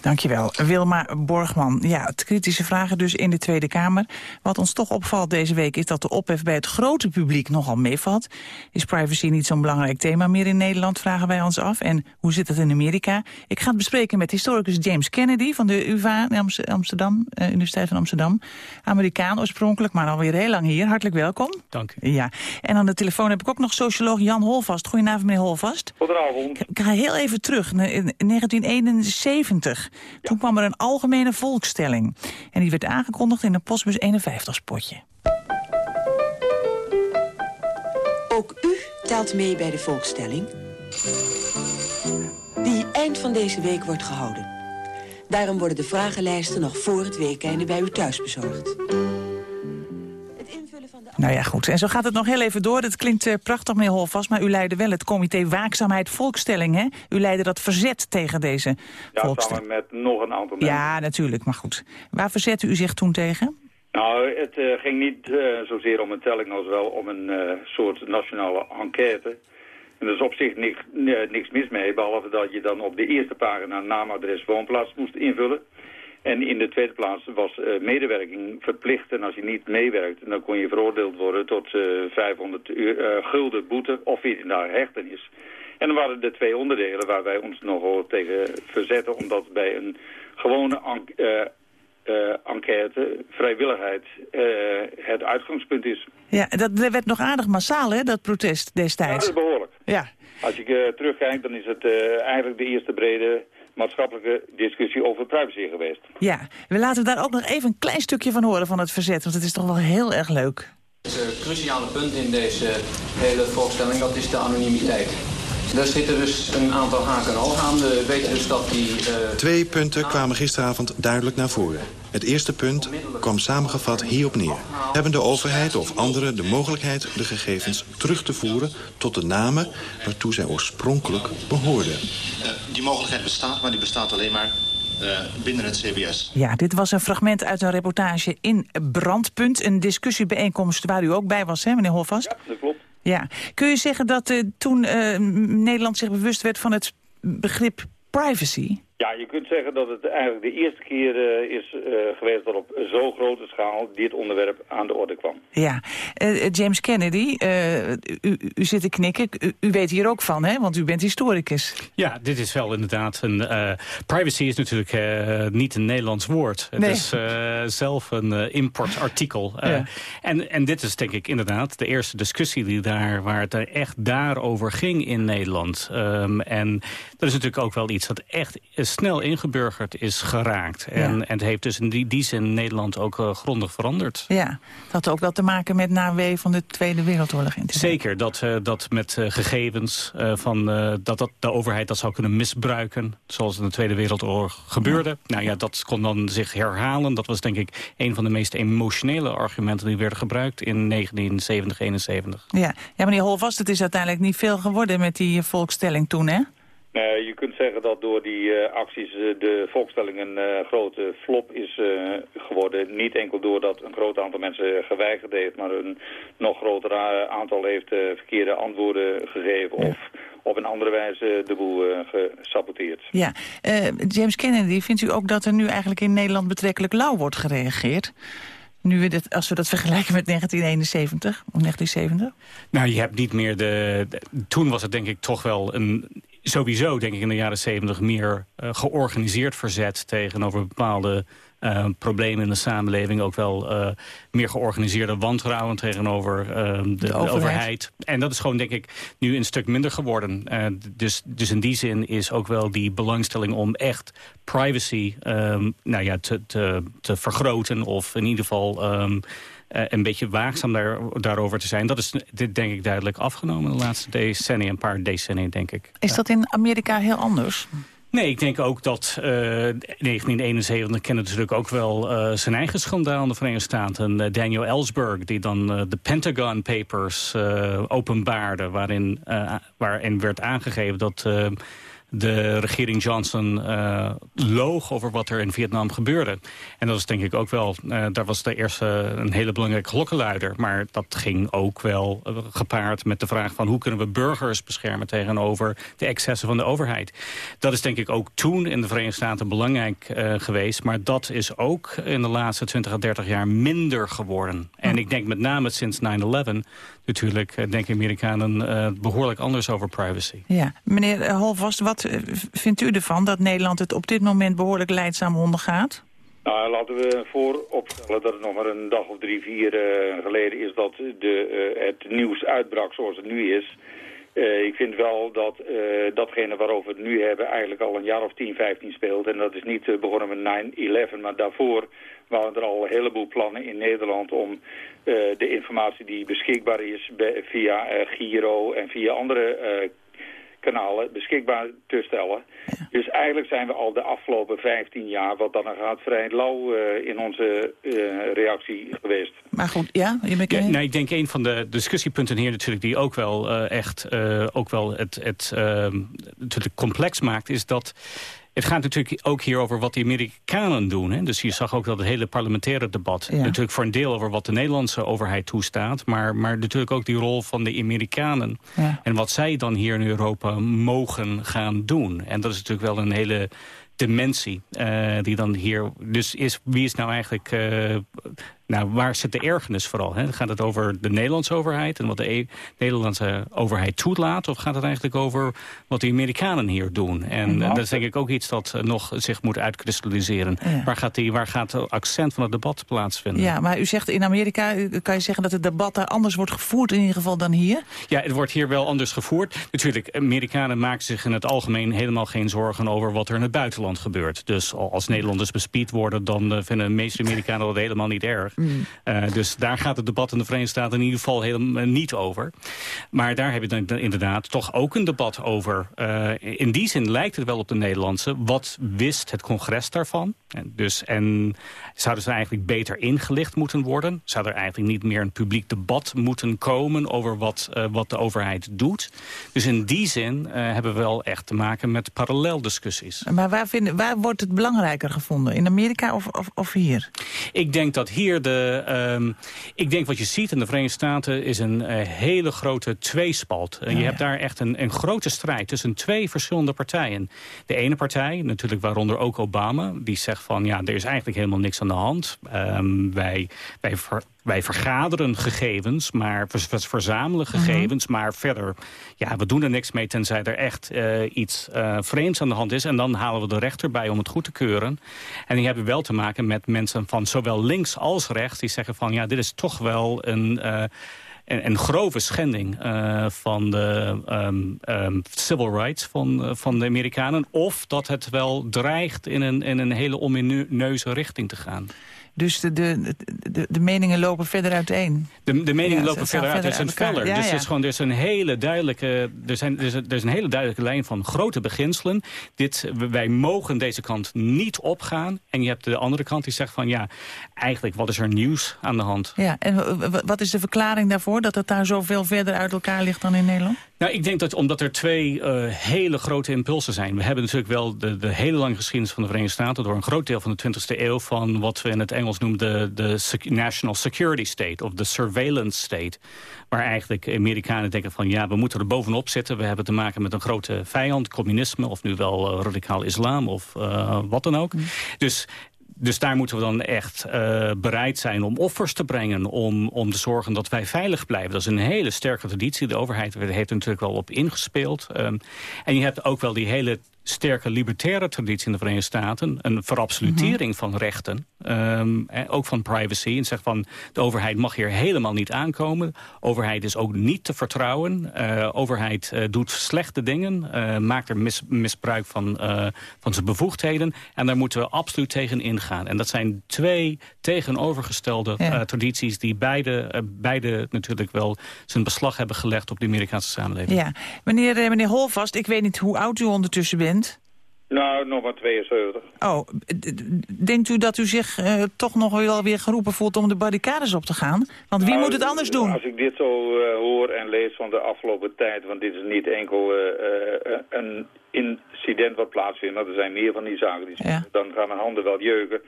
Dankjewel. Wilma Borgman. Ja, het kritische vragen dus in de Tweede Kamer. Wat ons toch opvalt deze week is dat de ophef bij het grote publiek nogal meevalt. Is privacy niet zo'n belangrijk thema meer in Nederland, vragen wij ons af. En hoe zit het in Amerika? Ik ga het bespreken met historicus James Kennedy van de UvA Amsterdam, uh, Universiteit van Amsterdam. Amerikaan oorspronkelijk, maar alweer heel lang hier. Hartelijk welkom. Dank u. Ja. En aan de telefoon heb ik ook nog socioloog Jan Holvast. Goedenavond, meneer Holvast. Goedenavond. Ik ga heel even terug, in 1971. Toen kwam er een algemene volkstelling. En die werd aangekondigd in een Postbus 51 spotje. Ook u telt mee bij de volkstelling. Die eind van deze week wordt gehouden. Daarom worden de vragenlijsten nog voor het weekende bij u thuis bezorgd. Nou ja, goed. En zo gaat het nog heel even door. Het klinkt uh, prachtig, meneer Holvast, maar u leidde wel het comité Waakzaamheid Volkstelling, hè? U leidde dat verzet tegen deze ja, volkstelling. samen met nog een aantal mensen. Ja, natuurlijk, maar goed. Waar verzette u zich toen tegen? Nou, het uh, ging niet uh, zozeer om een telling als wel om een soort nationale enquête. En er is op zich niks, niks mis mee, behalve dat je dan op de eerste pagina naam, adres, woonplaats moest invullen. En in de tweede plaats was uh, medewerking verplicht. En als je niet meewerkt, dan kon je veroordeeld worden tot uh, 500 uur, uh, gulden boete of naar hechtenis. En dan waren er twee onderdelen waar wij ons nogal tegen verzetten. Omdat bij een gewone enquête vrijwilligheid het uitgangspunt is. Ja, dat werd nog aardig massaal, hè, dat protest destijds. Ja, dat is behoorlijk. Ja. Als je terugkijkt, dan is het eigenlijk de eerste brede maatschappelijke discussie over privacy geweest. Ja, we laten daar ook nog even een klein stukje van horen van het verzet, want het is toch wel heel erg leuk. Het cruciale punt in deze hele voorstelling, dat is de anonimiteit. Daar zitten dus een aantal haken al aan. We weten dus dat die... Uh... Twee punten kwamen gisteravond duidelijk naar voren. Het eerste punt kwam samengevat hierop neer. Hebben de overheid of anderen de mogelijkheid de gegevens terug te voeren... tot de namen waartoe zij oorspronkelijk behoorden? Uh, die mogelijkheid bestaat, maar die bestaat alleen maar uh, binnen het CBS. Ja, dit was een fragment uit een reportage in Brandpunt. Een discussiebijeenkomst waar u ook bij was, hè, meneer Holvast? Ja, dat klopt. Ja. Kun je zeggen dat uh, toen uh, Nederland zich bewust werd van het begrip privacy? Ja, je kunt zeggen dat het eigenlijk de eerste keer uh, is uh, geweest dat op zo'n grote schaal dit onderwerp aan de orde kwam. Ja, uh, James Kennedy, u, u, zit te knikken. U, u, weet hier ook van, hè? Want u bent historicus. Ja, dit is wel inderdaad een... privacy is natuurlijk niet een Nederlands woord. Het nee. is zelf een importartikel. Ja. en, en dit is denk ik inderdaad de eerste discussie die daar, waar het echt daarover ging in Nederland. Um, en dat is natuurlijk ook wel iets dat echt snel ingeburgerd is geraakt. En, Ja. en het heeft dus in die, die zin Nederland ook uh, grondig veranderd. Ja, dat had ook wel te maken met na wee van de Tweede Wereldoorlog. In Zeker, dat, uh, dat met uh, gegevens van dat, dat de overheid dat zou kunnen misbruiken. Zoals in de Tweede Wereldoorlog gebeurde. Ja. Nou ja, dat kon dan zich herhalen. Dat was denk ik een van de meest emotionele argumenten die werden gebruikt in 1970, 71. Ja, ja meneer Holvast, het is uiteindelijk niet veel geworden met die volkstelling toen, hè? Uh, je kunt zeggen dat door die uh, acties uh, de volkstelling een grote flop is geworden. Niet enkel doordat een groot aantal mensen geweigerd heeft, maar een nog groter aantal heeft verkeerde antwoorden gegeven of op een andere wijze de boel gesaboteerd. Ja, James Kennedy, vindt u ook dat er nu eigenlijk in Nederland betrekkelijk lauw wordt gereageerd? Nu we dit, als we dat vergelijken met 1971 of 1970? Nou, je hebt niet meer de, de... Toen was het denk ik toch wel een sowieso, denk ik, in de jaren zeventig meer uh, georganiseerd verzet tegenover bepaalde uh, problemen in de samenleving. Ook wel uh, meer georganiseerde wantrouwen tegenover de, de, de overheid. En dat is gewoon, denk ik, nu een stuk minder geworden. dus, dus in die zin is ook wel die belangstelling om echt privacy um, nou ja, te, te, te vergroten. Of in ieder geval... Um, uh, een beetje waakzaam daar, daarover te zijn. Dat is dit denk ik duidelijk afgenomen de laatste decennia, een paar decennia denk ik. Is dat in Amerika heel anders? Nee, ik denk ook dat uh, 1971 kende natuurlijk ook wel uh, zijn eigen schandaal in de Verenigde Staten. Uh, Daniel Ellsberg, die dan de Pentagon Papers openbaarde... waarin, waarin werd aangegeven dat de regering Johnson uh, loog over wat er in Vietnam gebeurde. En dat is denk ik ook wel, uh, daar was de eerste een hele belangrijke klokkenluider. Maar dat ging ook wel uh, gepaard met de vraag van hoe kunnen we burgers beschermen tegenover de excessen van de overheid. Dat is denk ik ook toen in de Verenigde Staten belangrijk geweest. Maar dat is ook in de laatste 20 à 30 jaar minder geworden. En ik denk met name sinds 9-11 natuurlijk denken Amerikanen behoorlijk anders over privacy. Ja, meneer Holvast, wat vindt u ervan dat Nederland het op dit moment behoorlijk leidzaam ondergaat? Nou, laten we vooropstellen dat het nog maar een dag of drie, vier uh, geleden is dat de, uh, het nieuws uitbrak zoals het nu is. Ik vind wel dat datgene waarover we het nu hebben eigenlijk al een jaar of 10, 15 speelt. En dat is niet begonnen met 9-11, maar daarvoor waren er al een heleboel plannen in Nederland om de informatie die beschikbaar is via Giro en via andere kanalen beschikbaar te stellen. Ja. Dus eigenlijk zijn we al de afgelopen 15 jaar, wat dan gaat, vrij lauw uh, in onze uh, reactie geweest. Maar goed, ja? Je bent ja nou, ik denk een van de discussiepunten hier natuurlijk die ook wel uh, echt ook wel het, het natuurlijk complex maakt, is dat het gaat natuurlijk ook hier over wat de Amerikanen doen. Hè? Dus je zag ook dat het hele parlementaire debat... Ja. natuurlijk voor een deel over wat de Nederlandse overheid toestaat... maar, maar natuurlijk ook die rol van de Amerikanen. Ja. En wat zij dan hier in Europa mogen gaan doen. En dat is natuurlijk wel een hele dimensie uh, die dan hier... Dus is, wie is nou eigenlijk... Uh, nou, waar zit de ergernis vooral? Hè? Gaat het over de Nederlandse overheid en wat de e Nederlandse overheid toelaat? Of gaat het eigenlijk over wat de Amerikanen hier doen? En uh, dat is denk ik ook iets dat nog zich moet uitkristalliseren. Ja. Waar, gaat die, waar gaat het accent van het debat plaatsvinden? Ja, maar u zegt in Amerika, kan je zeggen dat het debat daar anders wordt gevoerd in ieder geval dan hier? Ja, het wordt hier wel anders gevoerd. Natuurlijk, Amerikanen maken zich in het algemeen helemaal geen zorgen over wat er in het buitenland gebeurt. Dus als Nederlanders bespied worden, dan vinden de meeste Amerikanen dat helemaal niet erg. Mm. Uh, dus daar gaat het debat in de Verenigde Staten in ieder geval helemaal niet over. Maar daar heb je dan inderdaad toch ook een debat over. Uh, in die zin lijkt het wel op de Nederlandse. Wat wist het congres daarvan? En, dus, en zouden ze eigenlijk beter ingelicht moeten worden? Zou er eigenlijk niet meer een publiek debat moeten komen... over wat, uh, wat de overheid doet? Dus in die zin hebben we wel echt te maken met paralleldiscussies. Maar waar, vinden, waar wordt het belangrijker gevonden? In Amerika of, of, of hier? Ik denk dat hier de... Um, ik denk wat je ziet in de Verenigde Staten is een uh, hele grote tweespalt. Uh, je ja. hebt daar echt een, een grote strijd tussen twee verschillende partijen. De ene partij, natuurlijk waaronder ook Obama, die zegt van ja, er is eigenlijk helemaal niks aan de hand. Um, wij, wij ver, wij vergaderen gegevens, maar ver, verzamelen gegevens. Mm -hmm. Maar verder, ja, we doen er niks mee tenzij er echt uh, iets uh, vreemds aan de hand is. En dan halen we de rechter bij om het goed te keuren. En die hebben wel te maken met mensen van zowel links als die zeggen van, ja, dit is toch wel een... Een, een, grove schending uh, van de um, um, civil rights van, uh, van de Amerikanen. Of dat het wel dreigt in een, in een hele omineuze richting te gaan. Dus de, de, de, de, meningen lopen verder uiteen. De, de meningen ja, lopen verder uit. Een feller. Ja, dus ja. er is gewoon er is een hele duidelijke. Er, zijn, er, is, er is een hele duidelijke lijn van grote beginselen. Dit, wij mogen deze kant niet opgaan. En je hebt de andere kant die zegt van ja, eigenlijk wat is er nieuws aan de hand? Ja, en wat is de verklaring daarvoor dat het daar zoveel verder uit elkaar ligt dan in Nederland? Nou, ik denk dat omdat er twee uh, hele grote impulsen zijn. We hebben natuurlijk wel de, de hele lange geschiedenis van de Verenigde Staten... door een groot deel van de 20e eeuw van wat we in het Engels noemen... de, de National Security State of de Surveillance State. Waar eigenlijk Amerikanen denken van ja, we moeten er bovenop zitten. We hebben te maken met een grote vijand, communisme... of nu wel uh, radicaal islam of uh, wat dan ook. Mm. Dus dus daar moeten we dan echt uh, bereid zijn om offers te brengen... Om, om te zorgen dat wij veilig blijven. Dat is een hele sterke traditie. De overheid heeft er natuurlijk wel op ingespeeld. Um, en je hebt ook wel die hele sterke libertaire traditie in de Verenigde Staten. Een verabsolutering mm -hmm. van rechten. Um, ook van privacy. En zegt van de overheid mag hier helemaal niet aankomen. Overheid is ook niet te vertrouwen. Uh, overheid uh, doet slechte dingen. Uh, maakt er mis, misbruik van, van zijn bevoegdheden. En daar moeten we absoluut tegen ingaan. En dat zijn twee tegenovergestelde ja. tradities... die beide, beide natuurlijk wel zijn beslag hebben gelegd... op de Amerikaanse samenleving. Ja. Meneer, meneer Holvast, ik weet niet hoe oud u ondertussen bent. Nou, nog maar 72. Oh, denkt u dat u zich uh, toch nog wel weer geroepen voelt om de barricades op te gaan? Want wie nou, moet het anders doen? Als ik dit zo uh, hoor en lees van de afgelopen tijd... want dit is niet enkel uh, een incident wat plaatsvindt... maar er zijn meer van die zaken. Die ja. Dan gaan mijn handen wel jeuken.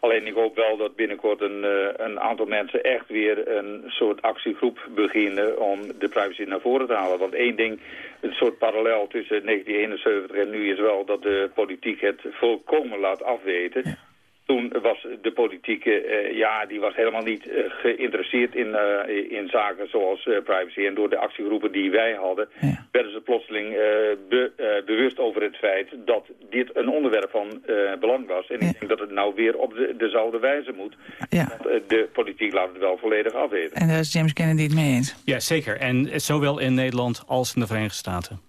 Alleen ik hoop wel dat binnenkort een, uh, een aantal mensen echt weer een soort actiegroep beginnen om de privacy naar voren te halen. Want één ding, een soort parallel tussen 1971 en nu is wel dat de politiek het volkomen laat afweten. Toen was de politiek, uh, ja, die was helemaal niet uh, geïnteresseerd in, uh, in zaken zoals privacy. En door de actiegroepen die wij hadden, ja. werden ze plotseling be, bewust over het feit dat dit een onderwerp van belang was. En ja. ik denk dat het nou weer op de, dezelfde wijze moet. Ja. Want de politiek laat het wel volledig afweten. En daar is James Kennedy het mee eens? Ja, zeker. En zowel in Nederland als in de Verenigde Staten.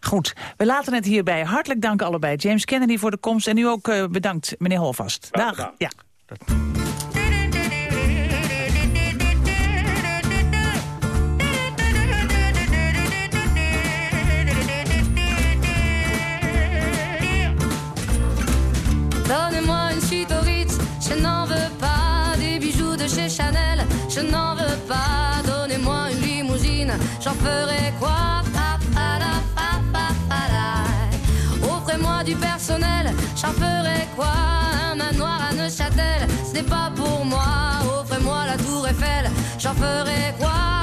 Goed, we laten het hierbij. Hartelijk dank allebei. James Kennedy voor de komst en u ook uh, bedankt, meneer Holvast. Dag. Dag. Ja. Donnez-moi une suite au Ritz, je n'en veux pas des bijoux de chez Chanel, je n'en veux pas. Donnez-moi une limousine, j'en ferai quoi? J'en ferai quoi? Un manoir à Neuchâtel, ce n'est pas pour moi. Offrez-moi la tour Eiffel, j'en ferai quoi?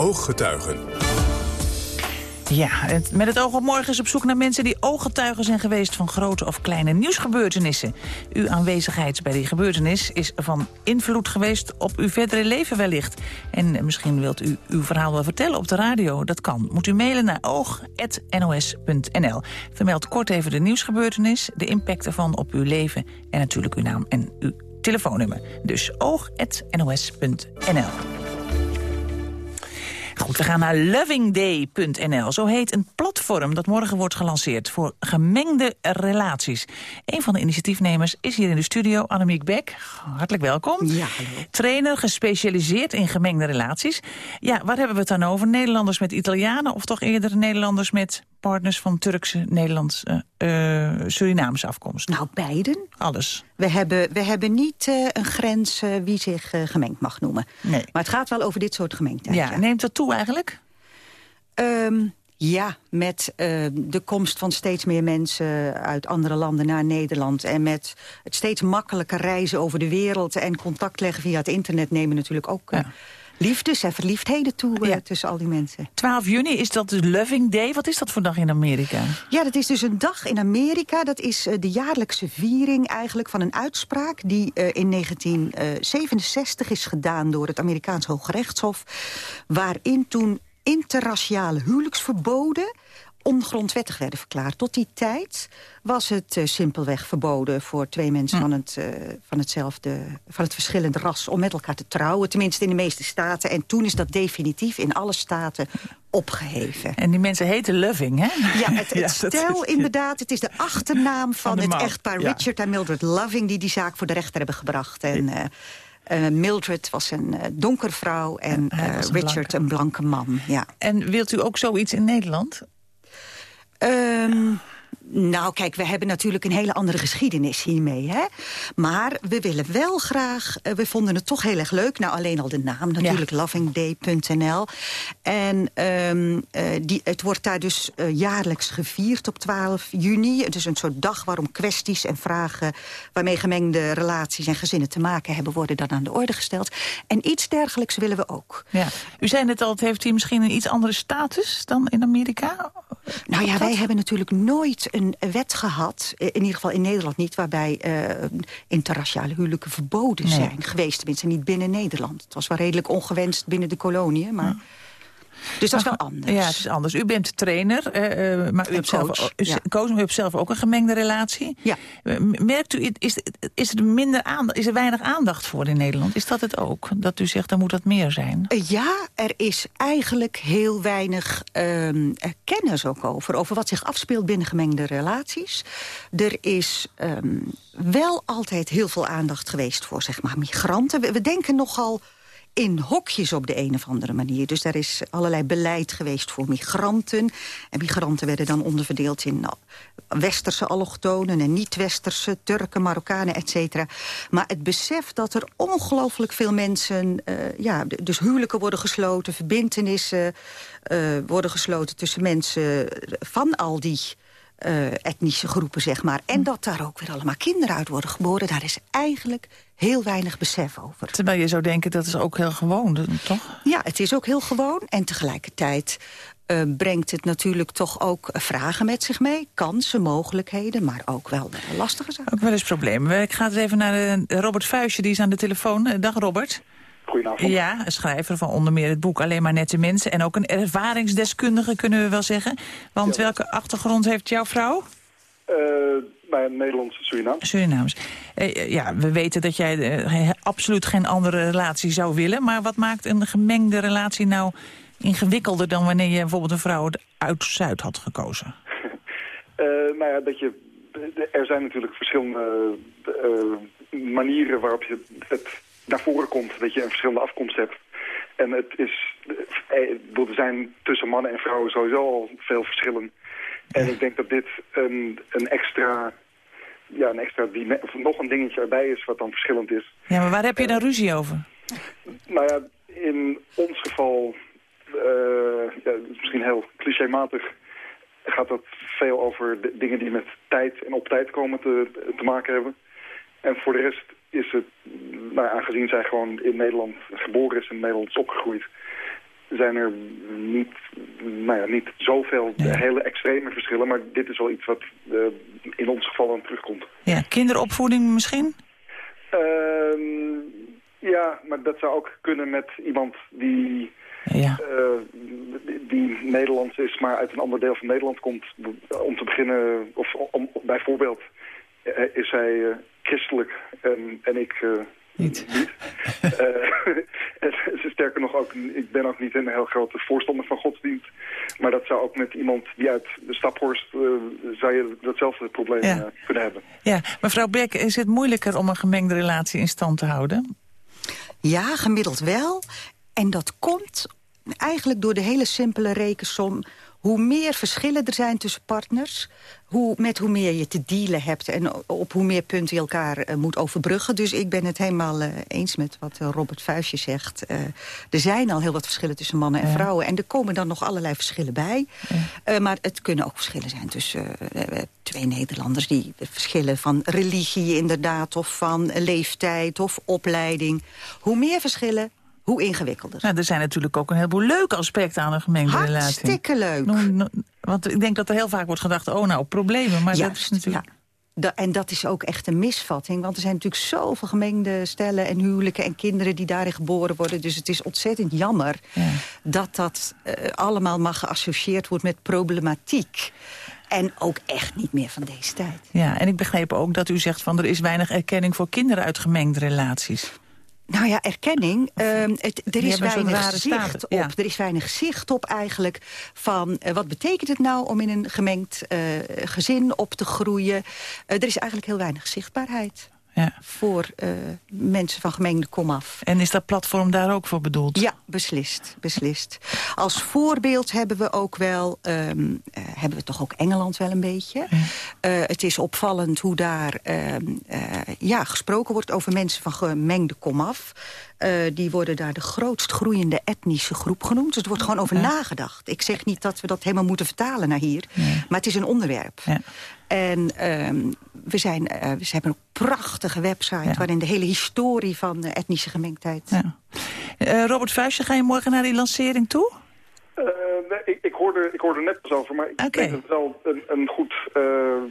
Ooggetuigen. Ja, met het oog op morgen is op zoek naar mensen die ooggetuigen zijn geweest van grote of kleine nieuwsgebeurtenissen. Uw aanwezigheid bij die gebeurtenis is van invloed geweest op uw verdere leven wellicht. En misschien wilt u uw verhaal wel vertellen op de radio. Dat kan. Moet u mailen naar oog.nos.nl. Vermeld kort even de nieuwsgebeurtenis, de impact ervan op uw leven en natuurlijk uw naam en uw telefoonnummer. Dus oog.nos.nl. Goed, we gaan naar lovingday.nl. Zo heet een platform dat morgen wordt gelanceerd voor gemengde relaties. Een van de initiatiefnemers is hier in de studio, Annemiek Beck. Hartelijk welkom. Ja, hallo. Trainer, gespecialiseerd in gemengde relaties. Ja, waar hebben we het dan over? Nederlanders met Italianen of toch eerder Nederlanders met partners van Turkse, Nederlands, eh, eh, Surinaamse afkomst? Nou, beiden. Alles. We hebben, we hebben niet eh, een grens wie zich gemengd mag noemen. Nee. Maar het gaat wel over dit soort gemengdheid. Ja, neemt dat toe eigenlijk? Ehm, ja, met de komst van steeds meer mensen uit andere landen naar Nederland... en met het steeds makkelijker reizen over de wereld... en contact leggen via het internet nemen natuurlijk ook... eh, liefdes en verliefdheden toe eh, tussen al die mensen. 12 juni is dat de Loving Day. Wat is dat voor dag in Amerika? Ja, dat is dus een dag in Amerika. Dat is eh, de jaarlijkse viering eigenlijk van een uitspraak... die eh, in 1967 is gedaan door het Amerikaans Hooggerechtshof... waarin toen interraciale huwelijksverboden ongrondwettig werden verklaard. Tot die tijd was het eh, simpelweg verboden voor twee mensen van, het, eh, van, hetzelfde, van het verschillende ras om met elkaar te trouwen. Tenminste in de meeste staten. En toen is dat definitief in alle staten opgeheven. En die mensen heten Loving, hè? Ja, het, het Ja, dat stel is- inderdaad. Het is de achternaam van, de het echtpaar ja. Richard en Mildred Loving... die die zaak voor de rechter hebben gebracht. En, eh, Mildred was een donkere vrouw en een Richard blanke. een blanke man. Ja. En wilt u ook zoiets in Nederland? Ehm, nou, kijk, we hebben natuurlijk een hele andere geschiedenis hiermee. Hè? Maar we willen wel graag... eh, we vonden het toch heel erg leuk. Nou, alleen al de naam natuurlijk, lovingday.nl. En ehm, eh, die, het wordt daar dus eh, jaarlijks gevierd op 12 juni. Het is een soort dag waarom kwesties en vragen... waarmee gemengde relaties en gezinnen te maken hebben... worden dan aan de orde gesteld. En iets dergelijks willen we ook. Ja. U zei net al, het heeft hier misschien een iets andere status dan in Amerika? Nou ja, wij hebben natuurlijk nooit een wet gehad, eh, in ieder geval in Nederland niet... waarbij eh, interraciale huwelijken verboden Nee. zijn geweest. Tenminste niet binnen Nederland. Het was wel redelijk ongewenst binnen de koloniën, maar... Dus dat is wel anders. Ja, het is anders. U bent trainer, eh, eh, maar u hebt, zelf, u, ja. coach, maar u hebt zelf ook een gemengde relatie. Ja. Eh, Merkt u, is, is, er minder aandacht, is er weinig aandacht voor in Nederland? Is dat het ook? Dat u zegt, dan moet dat meer zijn? Ja, er is eigenlijk heel weinig ehm, eh, kennis ook over. Over wat zich afspeelt binnen gemengde relaties. Er is ehm, wel altijd heel veel aandacht geweest voor zeg maar, migranten. We, we denken nogal in hokjes op de een of andere manier. Dus daar is allerlei beleid geweest voor migranten. En migranten werden dan onderverdeeld in westerse allochtonen... en niet-westerse, Turken, Marokkanen, et cetera. Maar het besef dat er ongelooflijk veel mensen... eh, ja, dus huwelijken worden gesloten, verbintenissen eh, worden gesloten... tussen mensen van al die eh, etnische groepen, zeg maar. En dat daar ook weer allemaal kinderen uit worden geboren... daar is eigenlijk heel weinig besef over. Terwijl je zou denken, dat is ook heel gewoon, toch? Ja, het is ook heel gewoon. En tegelijkertijd eh, brengt het natuurlijk toch ook vragen met zich mee. Kansen, mogelijkheden, maar ook wel lastige zaken. Ook wel eens problemen. Ik ga eens even naar eh, Robert Vuistje, die is aan de telefoon. Dag Robert. Goedenavond. Ja, een schrijver van onder meer het boek Alleen maar nette mensen. En ook een ervaringsdeskundige, kunnen we wel zeggen. Want welke achtergrond heeft jouw vrouw? Eh, bij een Nederlandse Surinaam. Surinaams. Eh, eh, ja, we weten dat jij absoluut geen andere relatie zou willen. Maar wat maakt een gemengde relatie nou ingewikkelder... dan wanneer je bijvoorbeeld een vrouw uit Zuid had gekozen? Nou ja, dat je, er zijn natuurlijk verschillende manieren waarop je het naar voren komt. Dat je een verschillende afkomst hebt. En het is, eh, bedoel, er zijn tussen mannen en vrouwen sowieso al veel verschillen. En ik denk dat dit een, een extra, ja, een extra of nog een dingetje erbij is wat dan verschillend is. Ja, maar waar heb je dan ruzie over? Nou ja, in ons geval, eh, ja, misschien heel clichématig, gaat dat veel over de dingen die met tijd en op tijd komen te, te maken hebben. En voor de rest is het, nou, aangezien zij gewoon in Nederland geboren is en in Nederland is opgegroeid, zijn er niet, nou ja, niet zoveel hele extreme verschillen. Maar dit is wel iets wat eh, in ons geval dan terugkomt. Ja, kinderopvoeding misschien? Ehm, ja, maar dat zou ook kunnen met iemand die, Ja. eh, die- Nederlands is, maar uit een ander deel van Nederland komt. Om te beginnen, of om, bijvoorbeeld eh, is zij christelijk en, en ik eh, niet. Eh, en sterker nog, ook, ik ben ook niet een heel grote voorstander van godsdienst. Maar dat zou ook met iemand die uit de Staphorst, eh, zou je datzelfde probleem Ja. eh, kunnen hebben. Ja, mevrouw Beck, is het moeilijker om een gemengde relatie in stand te houden? Ja, gemiddeld wel. En dat komt eigenlijk door de hele simpele rekensom. Hoe meer verschillen er zijn tussen partners... Hoe, met hoe meer je te dealen hebt... en op hoe meer punten je elkaar eh, moet overbruggen. Dus ik ben het helemaal eh, eens met wat eh, Robert Vuistje zegt. Er zijn al heel wat verschillen tussen mannen en Ja. vrouwen. En er komen dan nog allerlei verschillen bij. Maar het kunnen ook verschillen zijn tussen twee Nederlanders... die verschillen van religie inderdaad... of van leeftijd of opleiding. Hoe meer verschillen, hoe ingewikkelder. Nou, er zijn natuurlijk ook een heleboel leuke aspecten aan een gemengde relatie. Hartstikke leuk. No- no- want ik denk dat er heel vaak wordt gedacht, oh nou, problemen. Maar dat is natuurlijk... Da- en dat is ook echt een misvatting. Want er zijn natuurlijk zoveel gemengde stellen en huwelijken... en kinderen die daarin geboren worden. Dus het is ontzettend jammer dat dat eh, allemaal maar geassocieerd wordt met problematiek. En ook echt niet meer van deze tijd. Ja, en ik begreep ook dat u zegt van er is weinig erkenning voor kinderen uit gemengde relaties. Nou ja, erkenning. ehm, het, er is weinig zicht op. ja. Er is weinig zicht op eigenlijk van eh, wat betekent het nou om in een gemengd eh, gezin op te groeien. Eh, er is eigenlijk heel weinig zichtbaarheid Ja. voor eh, mensen van gemengde komaf. En is dat platform daar ook voor bedoeld? Ja, beslist, beslist. Als voorbeeld hebben we ook wel, ehm, eh, hebben we toch ook Engeland wel een beetje. Eh, het is opvallend hoe daar ehm, eh, ja, gesproken wordt over mensen van gemengde komaf. Die worden daar de grootst groeiende etnische groep genoemd. Dus er wordt gewoon over nagedacht. Ik zeg niet dat we dat helemaal moeten vertalen naar hier. Maar het is een onderwerp. En ehm, we, zijn, eh, we hebben een prachtige website... waarin de hele historie van etnische gemengdheid... Eh, Robert Vuistje, ga je morgen naar die lancering toe? Eh, nee, ik, ik, hoorde, ik hoorde net pas over, maar ik denk dat het wel een, een goed, eh,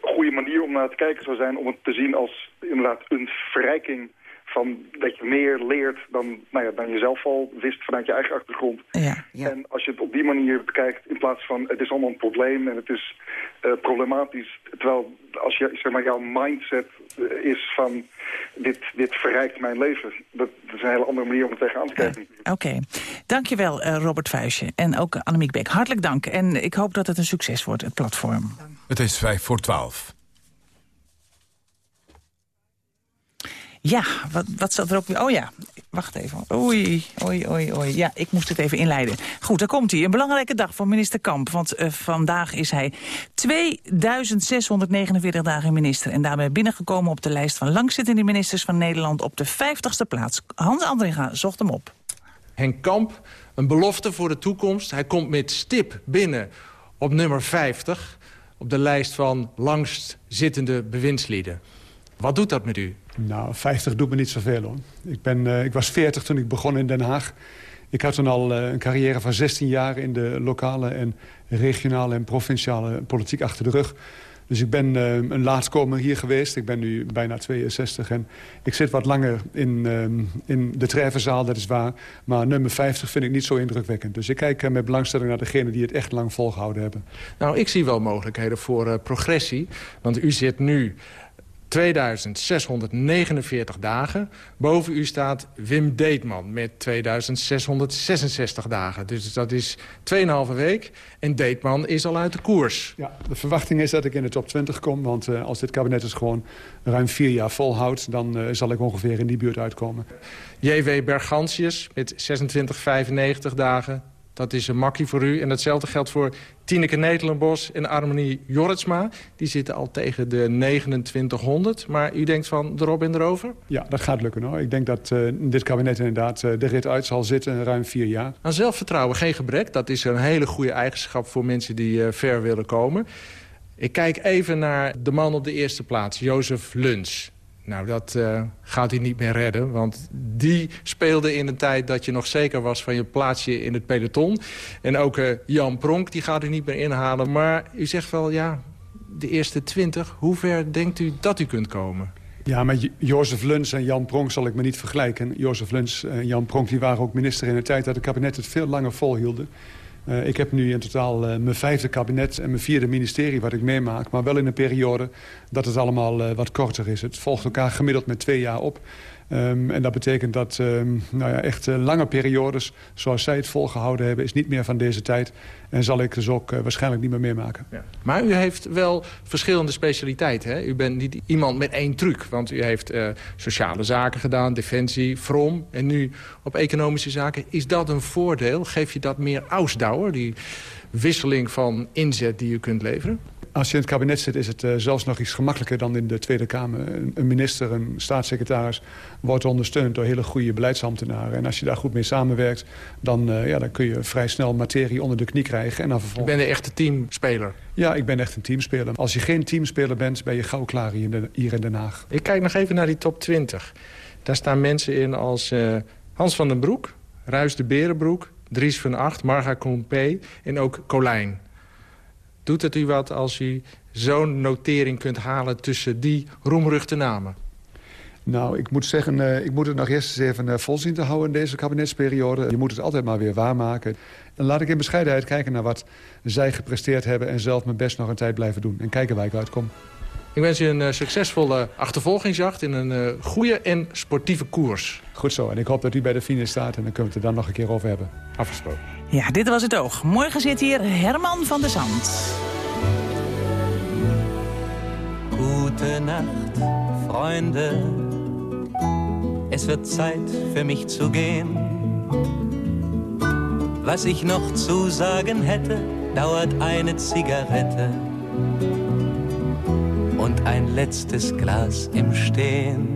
goede manier om naar te kijken zou zijn... om het te zien als inderdaad een verrijking van dat je meer leert dan, nou ja, dan je zelf al wist vanuit je eigen achtergrond. Ja, En als je het op die manier bekijkt, in plaats van het is allemaal een probleem en het is eh, problematisch. Terwijl als je, zeg maar, jouw mindset eh, is van dit, dit verrijkt mijn leven. Dat, dat is een hele andere manier om er tegenaan te kijken. Oké. Dankjewel, uh, Robert Vuijsje. En ook Annemiek Beek. Hartelijk dank. En ik hoop dat het een succes wordt, het platform. Het is vijf voor twaalf. Ja, wat, wat zat er ook weer? Oh ja, wacht even. Oei, oei, oei, oei. Ja, ik moest het even inleiden. Goed, daar komt hij. Een belangrijke dag voor minister Kamp. Want uh, vandaag is hij 2649 dagen minister. En daarmee binnengekomen op de lijst van langzittende ministers van Nederland... op de 50ste plaats. Hans Andringa zocht hem op. Henk Kamp, een belofte voor de toekomst. Hij komt met stip binnen op nummer 50... op de lijst van langstzittende bewindslieden. Wat doet dat met u? Nou, 50 doet me niet zoveel hoor. Ik, ben, uh, ik was 40 toen ik begon in Den Haag. Ik had toen al uh, een carrière van 16 jaar in de lokale en regionale en provinciale politiek achter de rug. Dus ik ben uh, een laatstkomer hier geweest. Ik ben nu bijna 62 en ik zit wat langer in, in de treffenzaal, dat is waar. Maar nummer 50 vind ik niet zo indrukwekkend. Dus ik kijk met belangstelling naar degenen die het echt lang volgehouden hebben. Nou, ik zie wel mogelijkheden voor progressie. Want u zit nu 2649 dagen. Boven u staat Wim Deetman met 2666 dagen. Dus dat is 2,5 week. En Deetman is al uit de koers. Ja, de verwachting is dat ik in de top 20 kom. Want uh, als dit kabinet het gewoon ruim vier jaar volhoudt... dan uh, zal ik ongeveer in die buurt uitkomen. J.W. Bergantius met 2695 dagen. Dat is een makkie voor u. En datzelfde geldt voor Tineke Netelenbos en Armenie Jorritsma. Die zitten al tegen de 2900. Maar u denkt van erop en erover? Ja, dat gaat lukken hoor. Ik denk dat uh, dit kabinet inderdaad uh, de rit uit zal zitten, ruim vier jaar. Aan zelfvertrouwen geen gebrek. Dat is een hele goede eigenschap voor mensen die uh, ver willen komen. Ik kijk even naar de man op de eerste plaats, Jozef Luns. Nou, dat uh, gaat hij niet meer redden. Want die speelde in een tijd dat je nog zeker was van je plaatsje in het peloton. En ook uh, Jan Pronk, die gaat u niet meer inhalen. Maar u zegt wel, ja, de eerste twintig. Hoe ver denkt u dat u kunt komen? Ja, met Jozef Luns en Jan Pronk zal ik me niet vergelijken. Jozef Luns en Jan Pronk die waren ook minister in een tijd dat het kabinet het veel langer volhielden. Uh, ik heb nu in totaal uh, mijn vijfde kabinet en mijn vierde ministerie wat ik meemaak. Maar wel in een periode dat het allemaal uh, wat korter is. Het volgt elkaar gemiddeld met twee jaar op. Um, en dat betekent dat um, nou ja, echt lange periodes, zoals zij het volgehouden hebben... is niet meer van deze tijd. En zal ik dus ook waarschijnlijk niet meer meemaken. Ja. Maar u heeft wel verschillende specialiteiten. Hè? U bent niet iemand met één truc. Want u heeft sociale zaken gedaan, defensie, from. En nu op economische zaken. Is dat een voordeel? Geef je dat meer ausdauer? Die wisseling van inzet die u kunt leveren? Als je in het kabinet zit is het uh, zelfs nog iets gemakkelijker dan in de Tweede Kamer. Een minister, een staatssecretaris wordt ondersteund door hele goede beleidsambtenaren. En als je daar goed mee samenwerkt, dan, uh, ja, dan kun je vrij snel materie onder de knie krijgen. En dan vervolgens... Ik ben een echte teamspeler. Ja, ik ben echt een teamspeler. Als je geen teamspeler bent, ben je gauw klaar hier in, de, hier in Den Haag. Ik kijk nog even naar die top 20. Daar staan mensen in als uh, Hans van den Broek, Ruis de Berenbroek... Dries van Acht, Marga Compé en ook Colijn. Doet het u wat als u zo'n notering kunt halen tussen die roemruchte namen? Nou, ik moet zeggen, uh, ik moet het nog eerst eens even uh, vol zien te houden in deze kabinetsperiode. Je moet het altijd maar weer waarmaken. En laat ik in bescheidenheid kijken naar wat zij gepresteerd hebben... en zelf mijn best nog een tijd blijven doen. En kijken waar ik uitkom. Ik wens u een uh, succesvolle achtervolgingsjacht in een goede en sportieve koers. Goed zo, en ik hoop dat u bij de finish staat en dan kunnen we het er dan nog een keer over hebben. Afgesproken. Ja, dit was het oog. Morgen zit hier Herman van der Zand. Gute Nacht, Freunde. Es wird Zeit für mich zu gehen. Was ich noch zu sagen hätte, dauert eine Zigarette und ein letztes Glas im Stehen.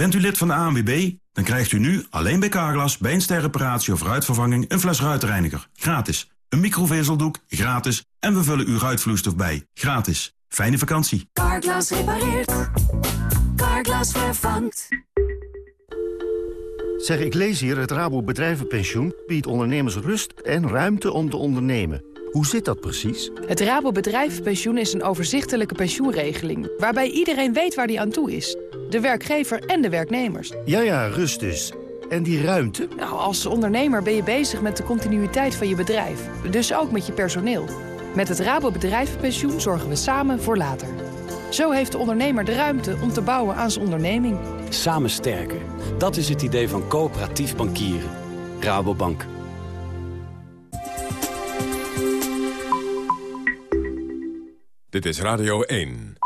Bent u lid van de ANWB? Dan krijgt u nu alleen bij Carglass bij een sterreparatie of ruitvervanging een fles ruitreiniger. Gratis. Een microvezeldoek. Gratis. En we vullen uw ruitvloeistof bij. Gratis. Fijne vakantie. Carglass repareert. Carglass vervangt. Zeg, ik lees hier, het Rabo Bedrijvenpensioen biedt ondernemers rust en ruimte om te ondernemen. Hoe zit dat precies? Het Rabo Bedrijvenpensioen is een overzichtelijke pensioenregeling... waarbij iedereen weet waar die aan toe is. De werkgever en de werknemers. Ja, ja, rust dus. En die ruimte? Nou, als ondernemer ben je bezig met de continuïteit van je bedrijf. Dus ook met je personeel. Met het Rabo Bedrijvenpensioen zorgen we samen voor later. Zo heeft de ondernemer de ruimte om te bouwen aan zijn onderneming. Samen sterker. Dat is het idee van coöperatief bankieren. Rabobank. Dit is Radio 1.